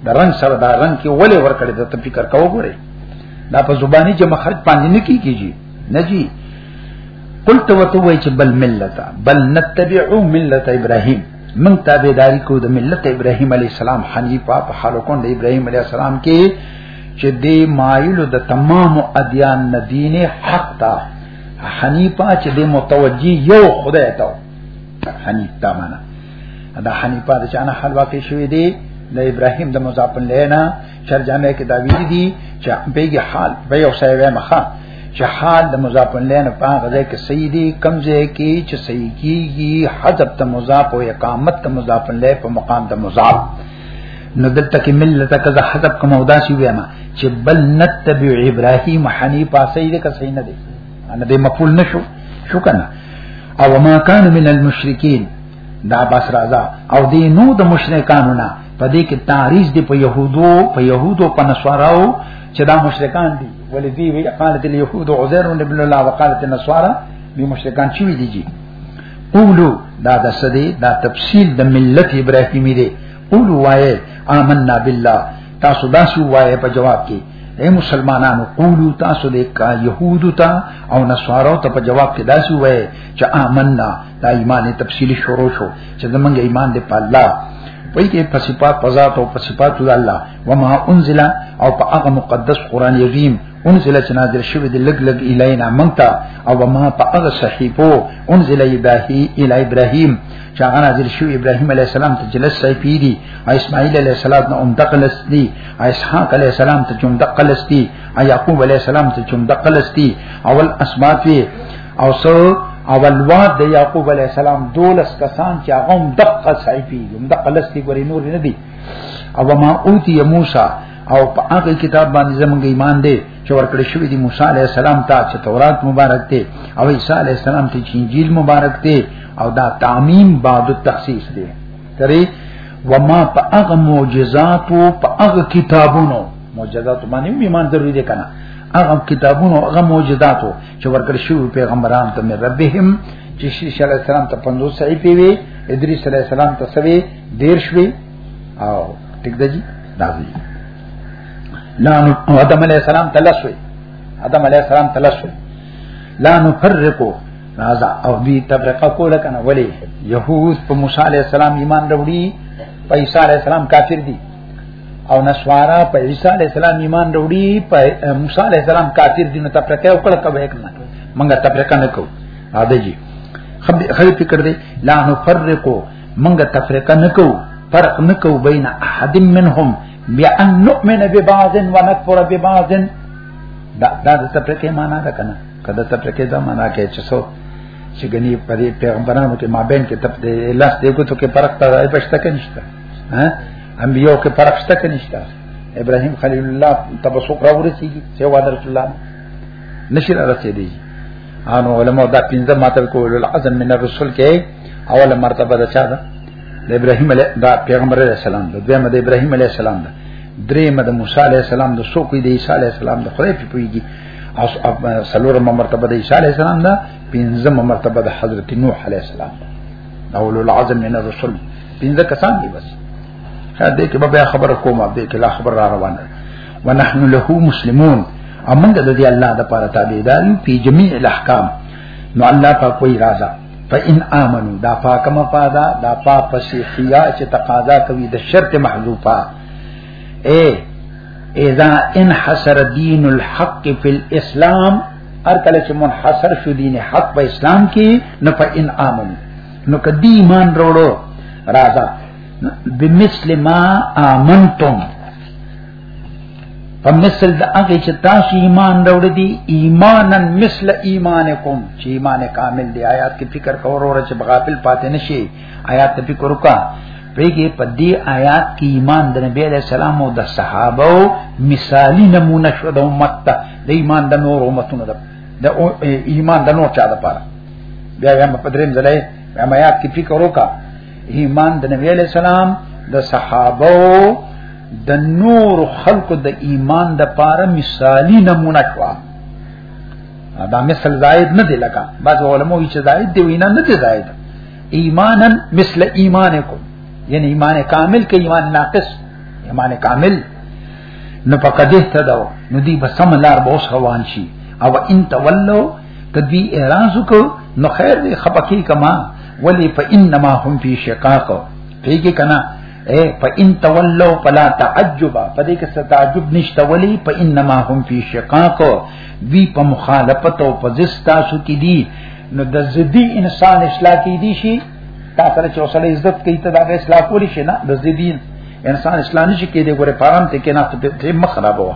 درن سره دا رنگ کې ولې ور کړی دا ته فکر کوو ګورې دا په زبانی چې مخرج باندې نه کیږي نه جی قلت وتوي چې بل ملت بل نتبعو ملت ابراهيم من تابعداري کو د ملت ابراهيم عليه السلام حنيفه په حالو کون د ابراهيم عليه السلام کې چې دی مایل د تمام ادیان نه دین حق تا حنیفه چې دی متوجی یو خدای ته حنیف تا معنا دا حنیفه د چانه حل واقع شوی دی د ابراهیم د مزاپن لینا شر جامع کې دا ویلي دي چې بیګه حال به یو څه وې مخه چې حال د مزاپن لینا په هغه ځای کې سیدی کمزه کې چې سیدی حذف د مزاپ او اقامت د مزاپن لې په مقام د مزاپ نو دلته کې ملت کذا حذف کوم او داسي ویما چې بل نتبع ابراهيم حنيفا سيد کا سي نه دي انا دې مقبول نشو شو کنه او ما كان من المشرکین دا بس رازا او دې نو د مشرکانو نه پدې کې تعریض دی په يهودو په يهودو په نصاراو چې دا مشرکان دي ولې دی وی قالت اليهود عزير ابن الله وقالت النصارى بمشرکان چوي دي جی قولو دا د سدي دا تفصیل د ملت ابراهیمی دی قولو وای آمنا بالله تاسو دا سو وای په جواب کې اے مسلمانانو قولو تاسو د يهودو ته او نصارو ته په جواب کې دا سو وای چې آمنا دا ایمان تفصیل شروع شو چې زمونږ ایمان دی په الله پای کې په صفات په ذات او په صفات د الله و ما انزل او په هغه مقدس قران عظیم انزل چې نازل شوی دی لګ لګ الینا مونږه او ما په هغه صحیفو انزل الهی الی ابراهیم چې هغه نازل شوی ابراهیم علی السلام ته جلس صحیفې دي او اسماعیل علی السلام نه هم دقلس دي او اسحاق علی السلام ته هم دقلس دي او یعقوب علی السلام ته هم دقلس دي اول اسمات وی او سو او الواد د یعقوب علی السلام دولس کسان چې هغه هم دقه صحیفې هم دقلس دي ګورې نور نه دي او ما اوتی موسی او په هغه کتاب باندې زمونږ ایمان دی چې ورکړی شوی دی موسی علی السلام ته چې تورات مبارک دی او عیسی علی السلام ته چې انجیل مبارک دی او دا تعمیم بعد التخصیص دی ترې وما په هغه معجزات او په هغه کتابونو معجزات باندې ایمان ضروري دی کنه هغه کتابونو هغه معجزات چې ورکړی شوی پیغمبران ته ربهم چې شیخ علی السلام ته 50 صحیفه وی ادریس علی السلام ته سوي دیر شوي او ټیک دی نازي لا نو آدم علی السلام تلسوي آدم علی السلام تلسوي لا نو فرقو نازا او دی تفرقه کوله کنه ولی يهود په موسی علی السلام ایمان وروړي په عیسی علی السلام کافر دي او نسوارا په عیسی علی السلام ایمان وروړي په موسی علی السلام کافر دي نو تفرقه وکړه کوي کنه منګه تفرقه نه کو اده جی خبي خبي فکر دی لا نفرقو منګه تفریقه نکو فرق نکو بین احد منهم بأن نؤمن ببعض ونكفر ببعض دا دا د تفریقې معنا ده کنه کله تفریقې دا معنا کې چې څو چې غني پرې پیغمبرانو کې مابین کې تپ دې لاس دې کو ته کې فرق تا راي پښته کې نشته ها انبيو کې فرق شته کې نشته ابراهيم خليل الله تبسق راورسیږي چې وعده رسول الله نشي راځي انو علماء دا پنځه ماته کول العزم من الرسل کې اوله مرتبه ده چا ده د ابراهيم عليه دا پیغمبر عليه السلام ده دویمه د ابراهيم عليه السلام ده دریمه د موسی عليه السلام ده سو کوي د عيسى عليه السلام ده خدای په پیږي او سلورمه مرتبه د عيسى عليه السلام ده پنځمه مرتبه د حضرت نوح عليه السلام ده اول العزم من الرسل پنځه کسان دي بس دې کې به خبره کوم دې کې لا خبر را روانه ونحن له مسلمون امن د دې الله د پاره تابعداري په جميع الاحکام نو الله په کوئی راضا فإن آمنوا دا پاک مفادا دا پا پسیخیا چې تقاضا کوي د شرط محذوفه اے اذا انحصر دین الحق فی الاسلام ار کله چې منحصر شو دین حق په اسلام کې نه فإن آمنوا نو کدی ایمان وروړو راضا بمثل ما آمنتم په مثل د هغه چې تاسو ایمان راوړ دي ایمانن مثل ایمانکم چې ایمان کامل دی آیات کې فکر کور اور چې بغافل پاتې نشي آیات ته فکر وکا پیږي په دې آیات کې ایمان د نبی علی السلام او د صحابه مثالی نمونه شو د امت ته د ایمان د نور امتونو د د ایمان د نور چا د پاره بیا هم په دریم ځلې هم آیات کې فکر وکا ایمان د نبی علی السلام د صحابه د نور خلقو د ایمان د پاره مثالی نمونه شو دا مثل زائد نه دی لکه بعض علماء چې زائد دی وینا نه دی زائد ایمانا مثل ایمانکم یعنی ایمان کامل کې ایمان ناقص ایمان کامل نو پکدې ته دا نو دی بسم الله بوس روان شي او ان تولوا کدی اعراض کو نو خیر دی خپکی کما ولی فانما هم فی شقاق پیګه کنا اے فان تولوا فلا تعجب پدې کې څه تعجب نشته ولی فانما هم فی شقاق وی په مخالفت او په زستا سو کې دی نو د زدی انسان اصلاح کې دی شي تا سره چې اوسله عزت کوي ته دا اصلاح کولی شي نه د زدی انسان اصلاح نشي کېدی ګوره پارام ته کې نه ته مخ خرابوه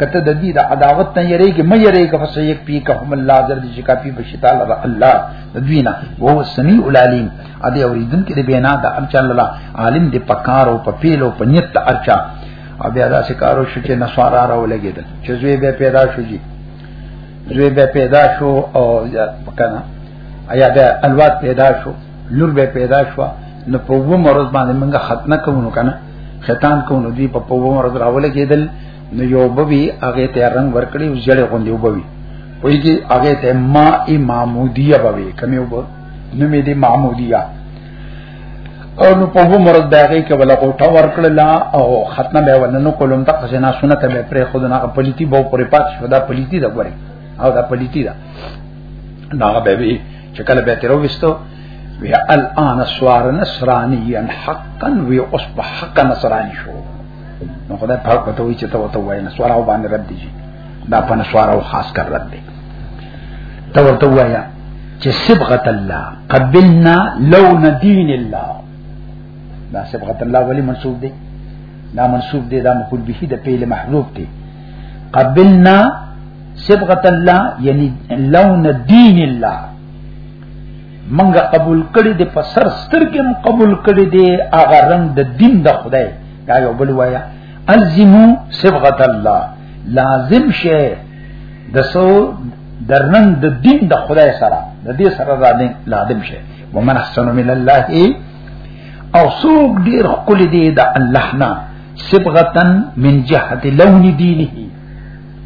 کته د دې د عداوت نه یریږي مې یریږي پس یک پی که هم الله در دې چې کافي بشي تعالی د الله د دوی نه او سمیع العلیم ا دې اوریدن کې د بینا د ارچا الله عالم دې پکار او په پیلو په نیت د ارچا او بیا دا سکارو شو چې نسوارا راو لګیدل چې زوی به پیدا شو جی زوی به پیدا شو او کنه ایا به الواد پیدا شو لور به پیدا شو نو په ومرز باندې موږ ختمه کوو کنه ختان کو نو دی په په عمر راول کېدل نو یو بوي هغه ته رنگ ورکړي او جړې غوندي وبوي ویږي هغه ته ما ای معمودیه بوي کمی وب نو می دی معمودیه او نو په عمر دغه کې ولا کوټه ورکړل او ختنه به وننو کولم ته خزنا سنت به پر خودنا پلیتی بو پر پات شو دا پلیتی دا غوري او دا پلیتی دا ناغه به چې کله به تیر وستو وی الان سوار نصرانی حقا وی اوس په حق نصرانی شو نو خدای په حق ته وی چې ته وته وای نصوار او باندې رد دي دا په نصوار او خاص کر رد دي ته ورته وایا چې صبغه الله قبلنا لون دین الله دا صبغه الله ولی منسوب دی دا منسوب دی دا مفعول به د پیل محذوف دی قبلنا صبغت الله یعنی لون دین الله منګه قبول کړی دی په سر سترګم قبول کړی دی هغه رنگ د دین د خدای دا یو بل وایا الزمو صبغت الله لازم شه د سو درنن د دین د خدای سره د دې سره را دین لازم شه ومن احسن من الله او سوق ډیر خپل دی د الله نه صبغتن من جهت لون دینه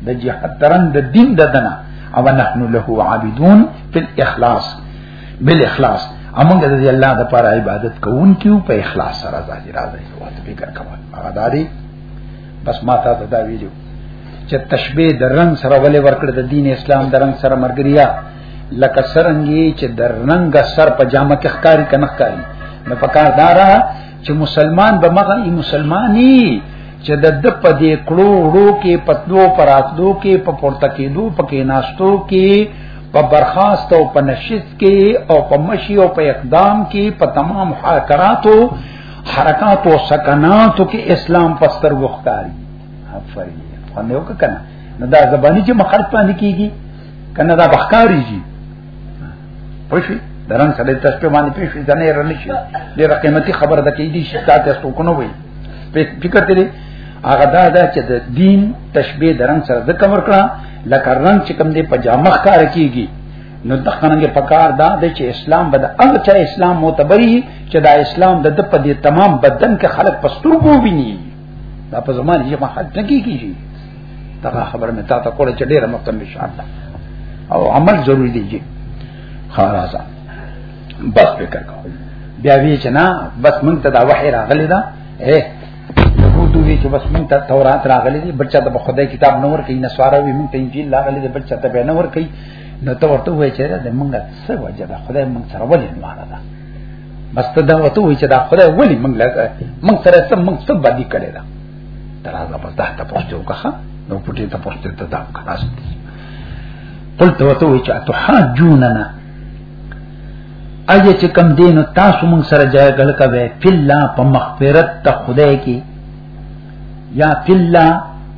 د جهت ترن د دین د دنا او نحن له عابدون فی الاخلاص بالاخلاص امنګ د الله د پر عبادت کوون کیو په اخلاص سره ځای راځي او ته فکر کوه هغه داري بس ما ته دا ویلو چې تشبیه د رنگ سره ولې ورکړ د دین اسلام د رنگ سره مرګریا لکه سرنګي چې د رنگ سر په جامه کې ښکاری کنه ښکاری نو پکار دارا چې مسلمان به مغه ای مسلمانی چې د د په دې کړو وړو کې پتلو پراتلو کې په پورته کېدو په کې ناشتو کې په برخاست او په نشست کې او په مشي او په اقدام کې په تمام حرکاتو حرکات او سکناتو کې اسلام پستر وختاري افرین خو نه وکنه نو دا زبانی چې مخالفت باندې کیږي کنه دا بخکاری جی پښې درن سره تاسو په باندې پېښې ځنه یې رنه شي ډېر قیمتي خبره ده کې دي چې تاسو کو نه وي فکر کړئ هغه دا ده چې د دین تشبیه درن سره د کمر کړه لکه رنگ چې کوم دې په جامه ښکار کیږي نو د خننګ پکار دا دی چې اسلام بد هغه چې اسلام معتبري چې دا اسلام د د په دې تمام بدن کې خلق پستور کو ویني دا په زمانه کې محل نه کیږي دا خبره مې تاسو کوله چې ډیره مقدم ان شاء الله او عمل ضروری دی خلاص بس فکر کو بیا وی چې نه بس مونږ ته دا وحی راغلی دا اے يهودو وی چې بس مونږ ته تورات راغلی دی بچا ته خدای کتاب نور کوي نسوارا وی مونږ ته انجیل راغلی دی بچا ته به نور کوي نو ته ورته وای چې دا مونږه څه وجه ده خدای مونږ سره ولې نه مارا ده بس ته دا وته وای چې دا خدای ولی موږ لګ موږ سره سم موږ سب باندې کړی دا ترازه بس دا ته پوښتنه وکړه نو پټې ته پوښتنه ته دا خلاص قلت وته وای چې اتحاجوننا اجه چې کم دین تاسو موږ سره جای ګل کوي فلا په مغفرت ته خدای کې یا فلا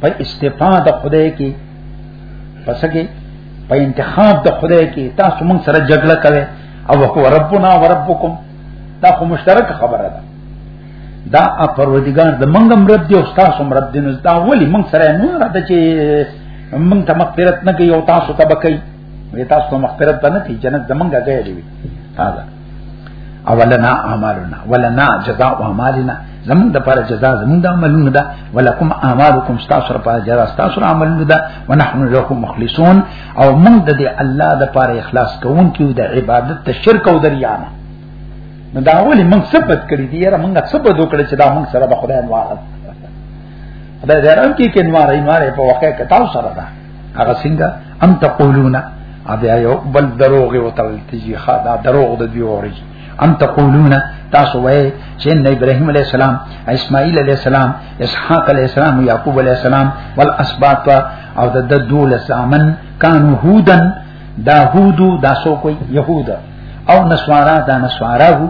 په استفاده خدای کې پس کې په انتخاب د خدای کې تاسو موږ سره جګړه کوي او هو ربنا وربکم دا خو مشترک خبره ده دا پروردگار د منګم رب دی او تاسو هم رب دی نو دا ولی من سره نه راته چې من ته مغفرت نه کوي او تاسو ته بکای وی تاسو ته مغفرت نه کوي جنت د منګه غیر دی هاذا اولنا اعمالنا ولنا جزاء اعمالنا زمون د پر جزاء زمون د عملونو ده ولکم اعمالکم تاسو پر جزاء تاسو عملونو ده ونحن لكم مخلصون او موږ د دې الله د پاره اخلاص کوون کیو د عبادت ته شرک او دریانه نو دا ولې موږ ثبت کړی دی یاره موږ ثبت وکړی چې دا موږ سره د خدای انوار دا درام کې کې انوار انوار په واقع کې تاسو سره ده هغه څنګه ان تقولون ا بیا یو بل دروغ او تل تجیخه دا دروغ د دی اوري ام تقولون تاسو وای چې نه ابراهيم عليه السلام اسماعيل عليه السلام اسحاق عليه السلام يعقوب عليه السلام والاسباط او د دول زامن کانو هودن دا هودو دا سو کوئی يهود او نسوارا دا نسوارا هو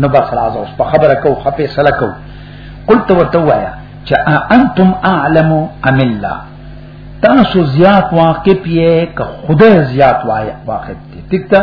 نو بس راځه اوس په خبره کو خپې سره کو قلت ورته وایا چې انتم اعلم ام الله تاسو زیات واقف یې که خدای زیات واقف دی ټیک ده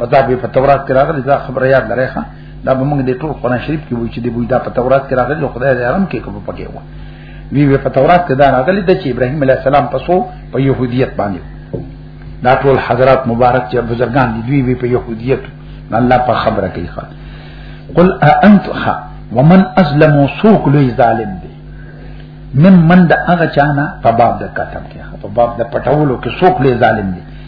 ودا به په تورات کې راغلي دا خبره یاد لرې ښا دا به موږ د ټول قرآن شریف کې وایي چې د بوی دا په تورات کې راغلي نو خدای دې آرام کې کوم پکې و وی وی په تورات کې دا راغلي د چې ابراهیم علی السلام پسو په يهودیت باندې دا ټول حضرات مبارک چې بزرگان دي دوی وی په يهودیت الله په خبره کوي ښا قل انت ها ومن اسلم سوق لوی ظالم دی من من د هغه چانه په باب د قتل کې په باب د پټولو کې سوق لوی ظالم دی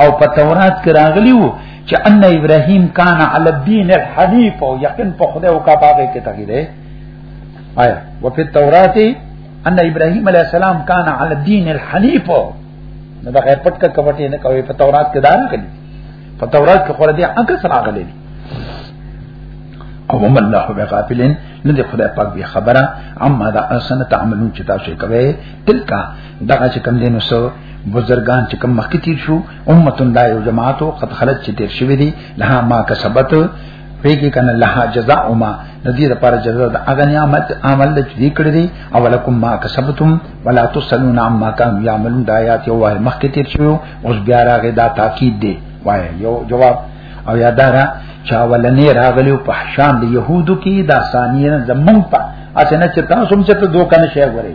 او په تورات کې راغلی وو چې ان ابراهيم کان علی الدین الحنیف او یقین په خدای او کعبه کې تغیر دی آیا او په تورات ان ابراهيم علی السلام کان علی الدین الحنیف نو دا غیر پټ کا کبټې نه کوي په تورات کې دا نه کوي په تورات کې خور دې عکس راغلی دی او هم الله به غافلین نه دی خدای پاک به خبره اما دا اسنه تعملون چې تاسو کوي تلکا دغه چې کم دینو سو بزرگان چې کم مخکې تیر شو امتون دا یو جماعتو قد خلت چې تیر شوی دی لها ما کسبت پیږي کنه لها جزاء ما ندی د پر جزاء د اغه نعمت عمل د دې کړې دي او لکم ما کسبتم ولا تسلون عما كانوا يعملون دا آیات یو وای مخکې تیر شو اوس بیا راغی دا تاکید دی وای یو جواب او یادارا چا ولنې راغلیو په شان د يهودو کې دا ثانیه زمون په اسنه چې تاسو هم چې دوه کنه شی غوري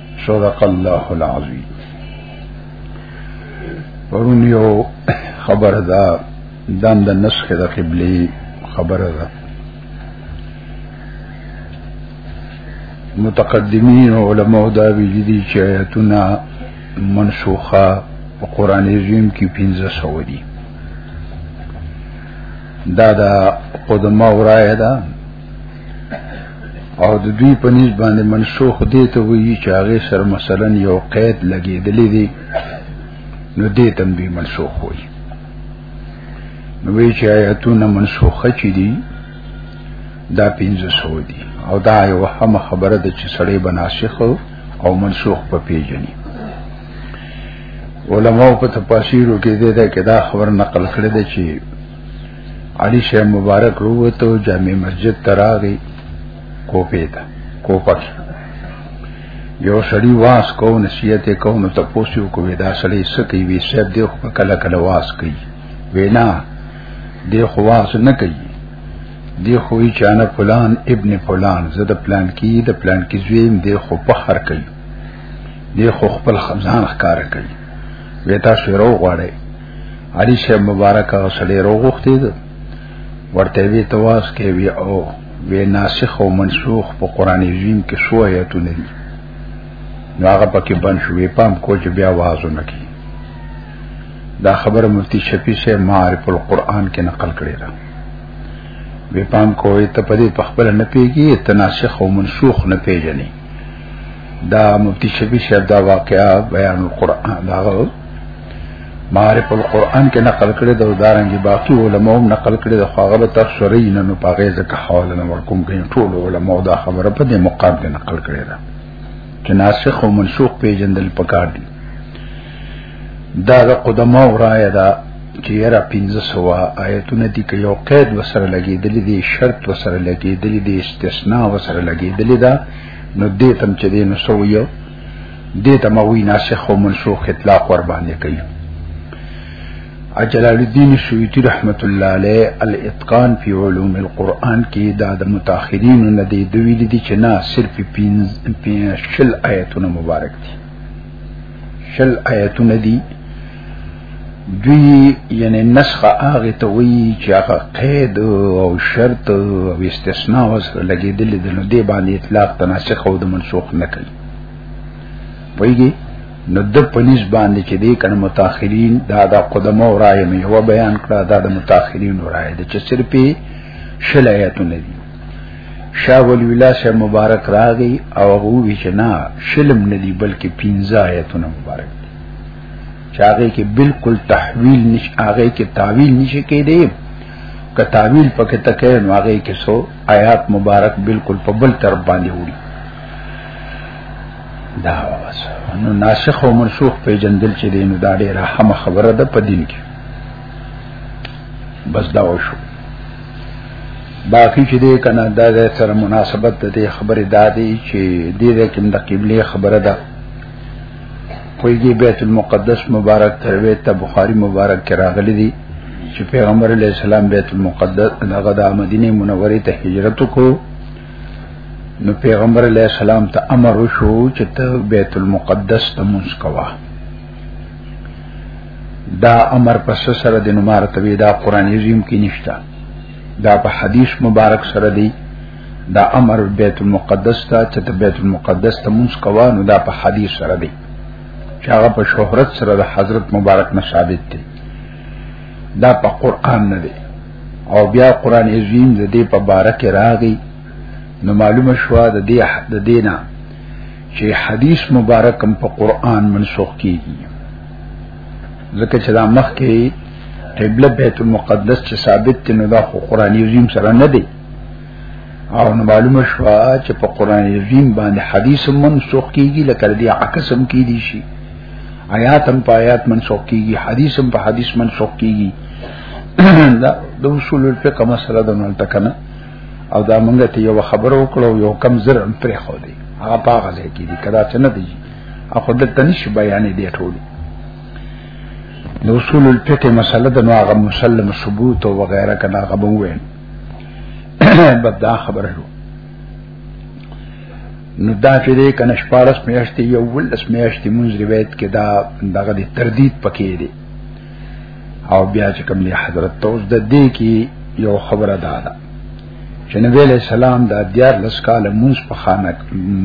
صدق الله العظیم ورون یو خبر ده دام د نسخ د قبلي خبره ده متقدمین علماء دا ویلي دي چې آیتونه منسوخه په قران عظیم کې 1500 دي دا دا قدمه ورایه ده او د دوی په نسبت باندې منسوخ دی ته وی چې هغه سره مثلا یو قید لګیدلې دی نو دې تم دوی منسوخ وي نو وی چې آیاتونه منسوخ چي دي دا پینځه سو دي او دا یو هم خبره ده چې سړی بناسخ او منسوخ په پیژني علماء په تفاسیرو کې دې ده کې دا خبر نقل کړې ده چې علی شیخ مبارک روته جامع مسجد تراغي کوپې ته کوپک یو سړی واس کو نصیحت کو نو تاسو کو دا سړی سکی وی صاحب دی خو کله کله واس کوي وینا دی خو واس نه کوي دی خو یې چانه فلان ابن فلان زه د پلان کی د پلان کی زویم دی خو په خر کوي دی خو خپل خزان ښکار کوي وی تاسو راو غواړئ علي شه مبارک او سړی روغوختي ده ورته وی تواس کې وی او وی ناسخ او منسوخ په قران عظیم کې شو آیاتونه دي نو هغه پکې بن شوې پام کو چې بیا وازونه کی دا خبره مفتی شفیع سے معارف القرآن کې نقل کړی ده وی پام کوی ته په دې پخپل نه پیږي تناسخ او منسوخ نه پیژني دا مفتی شفیع صاحب دا واقعا بیان القرآن دا معارف القرآن کې نقل کړي د دارنګي باقي علماء هم نقل کړي د خواغه به تفسیري نه نو پاغه ځکه حواله نه ورکوم کې ټول علماء دا خبره په دې مقام کې نقل کړي ده چې ناسخ او منسوخ پیجندل پکار دي دا د قدما ورایه ده چې یرا 1500 آیتونه دي کې یو قید وسره لګي دلی دي شرط وسره لګي دلی دي استثناء وسره لګي دلی دا نو دې تم چې دې نو سو یو دې ته موي ناسخ او منسوخ اطلاق ور باندې کوي جلال الدین سیوطی رحمت الله علیه الاتقان فی علوم القرآن کې دا د متأخرین نه دی دوی لیدي چې نه صرف پین شل آیتونه مبارک دي شل آیتونه دي دوی یعنی نسخ هغه ته وی چې هغه قید او شرط او استثناء وسره لګیدل د نو دی باندې اطلاق تناسخ او د منسوخ نه کوي ویږي نو د پنځ باندې چې دی کنه متأخرین دا د قدمه رائے مې و بیان کړه دا د متأخرین رائے د چې صرف شلایت نه دي شاه ولی الله شه مبارک راغی او هغه وی چې نه شلم نه دی بلکې 15 آیتونه مبارک چاغه کې بالکل تحویل نش هغه کې تعویل نشي کېدی که تعویل پکې تکې نو هغه کې سو آیات مبارک بالکل په بل تر باندې وړي دا واس نو ناسخ او منسوخ په جندل چې دین دا ډېره هم خبره ده په دین کې بس دا وشو باقی چې دې کنه دا د سره مناسبت د خبرې دادې چې دې د کوم د قبله خبره ده کوئی دی بیت المقدس مبارک تروی تا بخاری مبارک کرا غلی دی چې پیغمبر علیہ السلام بیت المقدس دغه د مدینه منوره ته هجرت کو نو پیغمبر علیہ السلام ته امر وشو چې ته بیت المقدس ته مونږ کوا دا امر پس سره د نمار توی دا قران عظیم کې نشتا دا په حدیث مبارک سره دی دا امر بیت المقدس ته چې ته بیت المقدس ته مونږ کوانو دا په حدیث سره دی چې هغه په شهرت سره د حضرت مبارک نه ثابت دی دا په قران نه دی او بیا قران عظیم د دې په باره کې راغی نو معلومه شو د دې د دینه چې حدیث مبارکم په قران منسوخ کیږي ځکه چې دا مخ کې قبله بیت المقدس چې ثابت دی نو دا خو قران عظیم سره نه دی او نو معلومه شو چې په قران عظیم باندې حدیث منسوخ کیږي لکه دې عکس هم کې دي شي آیات هم په آیات منسوخ کیږي حدیث هم په حدیث منسوخ کیږي دا د اصول الفقه مسله ده نن تکنه او دا مونږ ته یو خبر وکړو یو کم زر هم پرې خو دی هغه پاغه ځای کې دي کدا چې نه دی اخو د تنش بیانې دی ټول د اصول الفقه مسله ده نو هغه مسلم ثبوت او وغیرہ کنا غبوین بس دا خبره شو نو دا چې دې کنه شپارس میاشتې یو ولس میاشتې مونږ روایت کې دا دغه دې تردید پکې دي او بیا چې کوم له حضرت توس د دې کې یو خبره ده دا چې نبی له سلام دا دیار لس کال مونږ په خانه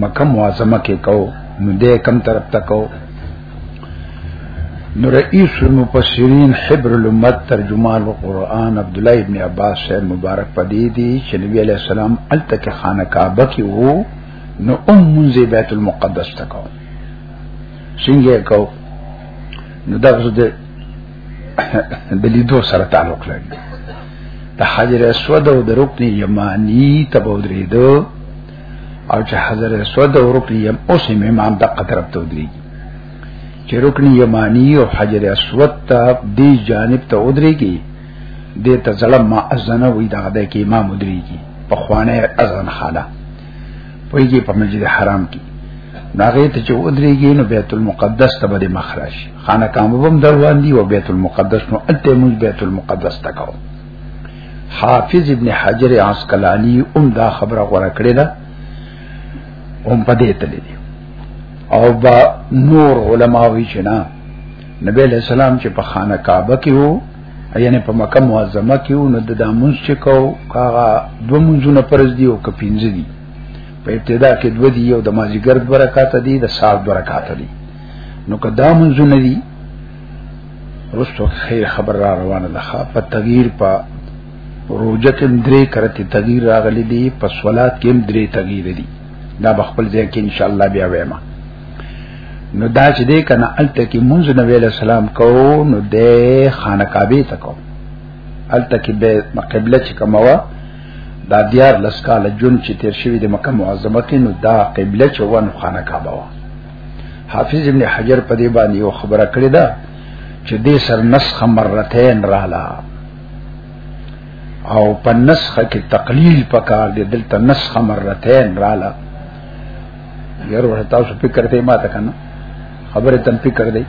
مکه معظمه کې کو نو دې کم طرف تکو نو رئیس المفسرین حبر الامت ترجمان القرآن عبد الله ابن عباس سے مبارک پدی دی چې نبی علیہ السلام التک خانه کعبه کې وو نو ام منزی بیت المقدس تکو څنګه کو نو دا د د لیدو سره تعلق لري د حجر اسود او د رکن یمانی تبودری دو او چې حضرت اسود او رکن یم اوس امام د قطرب ته ودرېږي چې رکن یمانی او حجر اسود ته دی جانب ته ودرېږي دې ته ظلم ما اذن وې دا د کې امام ودرېږي په خوانه اذن خاله پویږي په مسجد حرام کې ناغه ته چې ودرېږي نو بیت المقدس ته به مخرج خانه کامبم دروان دی او بیت المقدس نو انته موږ بیت المقدس تکاو حافظ ابن حجر عسقلانی هم دا خبره غوړه کړې ده هم په دې تللی دی او با نور علما وی چې نه نبی له سلام چې په خانه کعبه کې وو یعنی په مکه معظمه کې وو نو د دامن چې کو هغه دو منځونه پرز دی او ک پینځ دی په ابتدا کې دو دی او د مازیګر برکات دی د سال برکات دی نو که دامن زونه دی رستو خیر خبر را روانه ده په تغییر په روزه کې درې کرته تغییر راغلي دي په صلات کې درې تغییر دي دا بخپل ځای کې ان شاء الله بیا وایم نو دا چې دې کنه الته کې مونږ نبی له سلام کو نو دې خانه کعبه ته کو الته کې به قبله چې کومه دا دیار لسکاله جون چې تیر شوی د مکه معظمه کې نو دا قبله چې ون خانه کعبه و حافظ ابن حجر په دې باندې یو خبره کړې ده چې دې سر نسخ مرتين رالا او په نسخه کې تقلیل پکار دی دلته نسخ مرتين رالا یار ورته تاسو فکر ته ما ته کنه خبره تم فکر دی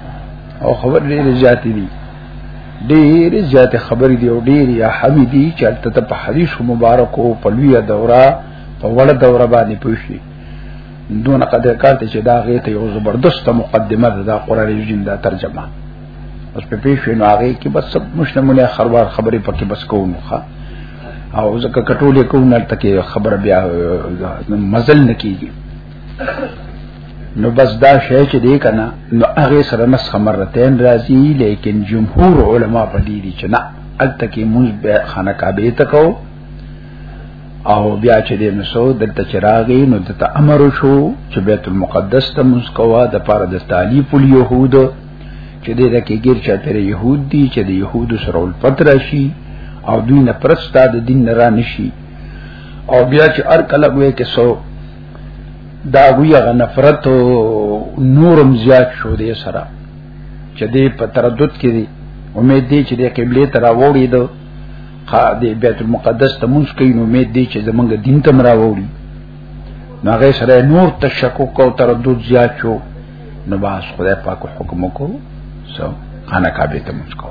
او خبر ډېر زیاتې دي ډېر زیاتې خبرې دي او ډېر یا حمیدی چې تل ته په حدیث مبارکو په لوی دوره په وړ دوره باندې پوښي دون قدر کار ته چې دا غي ته یو زبردست مقدمه ده دا قران یوجین دا ترجمه اوس په پیښې نو هغه کې بس سب مشتمله خروار خبرې پکې بس کوم ښا او ځکه کټولې کوم نه تکي خبر بیا مزل نکېږي نو بس دا شی چې دی کنه نو هغه سره نس خمرتين راځي لیکن جمهور علما په دې دي چې نه التکی مونږ به خانه کعبه تکو او بیا چې د مسعود دلته چراغي نو دته امر شو چې بیت المقدس ته مسکوا د پاره د طالب اليهود چې د کې ګیر چاپیر يهود دي چې د يهود سره ول پتر شي او دوی نه پرستا د دین نه را نشي او بیا چې ار کله وې کې سو دا وی غ نفرت او نورم زیات شو دې سره چې دې په تردد کې دي امید دې چې دې قبله تر وړي دو خا دې بیت المقدس ته مونږ کوي نو امید دی چې زمونږ دین ته مراوړي نو هغه سره نور تشکک او تردد زیات شو نو باس خدای پاک حکم کو سو خانه کعبه ته مونږ کو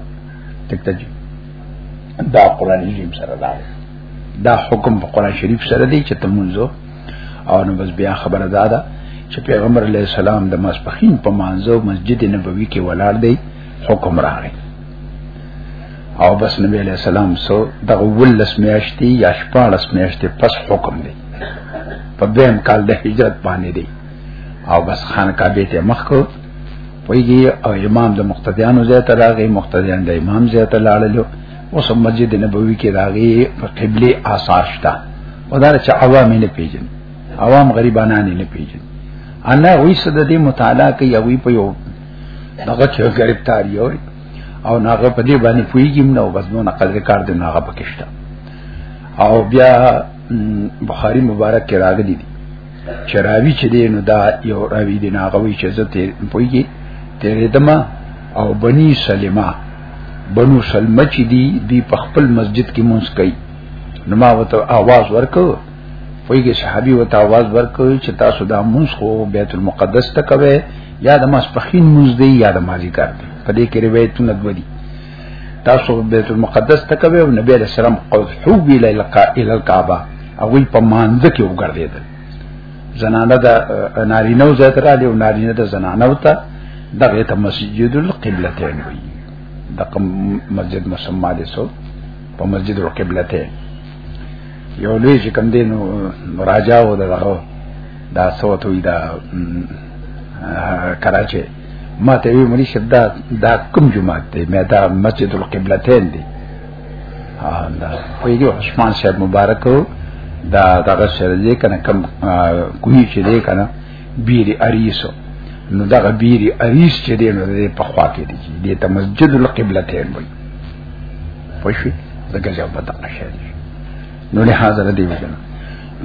تکته جی دا قران عظیم سره دا دا حکم په قران شریف سره دی چې تمونځو او نو بس بیا خبره دادا چې پیغمبر علی السلام د مسبخین په مانزو مسجد نبوي کې ولاړ دی حکم راغی او بس نبی علیہ السلام سو دغه ولس میاشتي یا شپارس میاشتي پس حکم دی په بهم کال د هجرت باندې دی او بس خان کعبه ته مخ کو ویږي او امام د مقتدیانو زیات راغی مقتدیان د امام زیات لاړلو اوس مسجد نبوي کې راغی په قبله آثار شته ودار چې عوام نه پیژن عوام غریبانان نه پیژن انا وې صد دې مطالعه کوي او په یو دغه چې گرفتاری اوري او ناغه په دې باندې پویګم نو بس نو نقل ذکر دې ناغه پکشته او بیا بخاری مبارک کې راغلي دي چې راوی چې دې نو دا یو راوی دې ناغه وی چې زه ته پویګی تیرې دما او بنی سلمہ بنو سلمہ چې دی دی په خپل مسجد کې مونږ کوي نو ما وته आवाज ورکو پویګه صحابي وته आवाज ورکو چې تاسو دا مونږ خو بیت المقدس ته کوي یا د ماسپخین مونږ دی یا د مازیګر دی په دې کې روایتونه دوه دي تاسو بیت المقدس ته کوي او نبی علیہ السلام قد حویل الى الكعبه او وی په مانځ کې وګرځیدل زنانه د نارینه او زیات را دي او نارینه د زنانه او ته دغه ته مسجد القبلتين وی دغه مسجد مسمى دي سو په مسجد القبلتين یو لوی چې کم دینو مراجعه و دغه دا سوتو دا کراچي ما ته وی مولي شپ دا دا کوم جمعات دی مې دا مسجد القبلتين دی دا ویګو عثمان صاحب مبارک دا دغه سره دې کنه کم کوی چې دې کنه بیری اریسو نو دغه بیری اریس چې دې نو دې په خوا کې دی دې ته مسجد القبلتين وي پښې دغه ځای په دغه شی نو له حاضر دی وګنه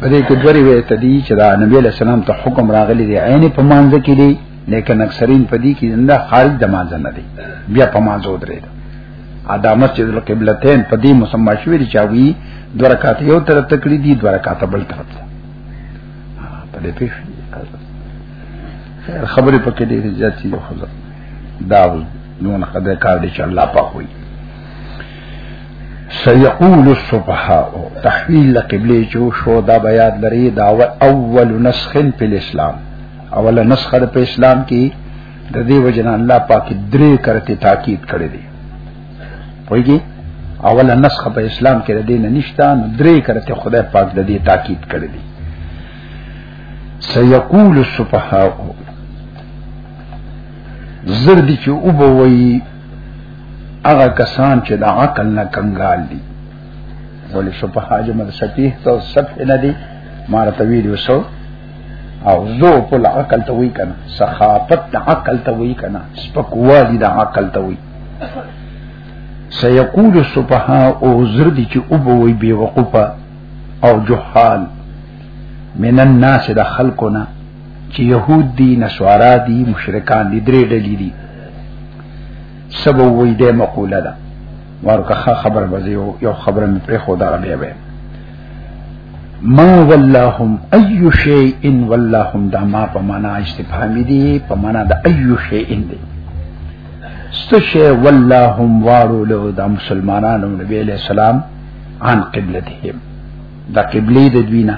په دې کې دوه روایت دي چې دا نبی له سلام ته حکم راغلی دی عین په مانځ کې دی لیکن اکثرین په دې کې زنده خارج د مانځ نه دی بیا په مانځ ودرې ده ادا مسجد القبلتین په دې مسما شوی دی چاوي دوه رکعات یو تر تکړی دي دوه رکعات بل طرف ته په دې پیښ خیر خبرې پکې دې زیاتې خو دا نو نه خدای کار دې چې الله پاک وي سيقول الصفحاء تحويل لقبلي جو شو دا بياد لري دا اول نسخ في الاسلام اول نسخ په اسلام کې د دې وجنه الله پاک درې کرته تاکید کړی دی وایي اول نسخ په اسلام کې د دین نشته نو درې کرته خدای پاک د دې تاکید کړی دی سيقول الصفحاء زردی چې او بوي هغه کسان چې د عقل نه کنګال دي ولې شو په حاجه مد سپیه ته صفه نه دي مارته ویډیو سو او زو په عقل ته وی کنه سخافت د عقل ته وی کنه سپکوالي د عقل ته وی سيقول السفهاء او زردي چې او بوي بي وقوفه او جهال من الناس د خلقنا چې يهود دي نسوارا دي مشرکان دي درې ډلې دي سبو وې دې مقوله ده ورکه خبر بځي یو خبره مې پرې خو دا بیا به ما ولاهم اي شيء ولاهم دا ما په معنا استفهامي دي په معنا د اي شيء دي ستشه ولاهم وارو له د مسلمانانو نبی له سلام عن قبلتهم دا قبله د دوینه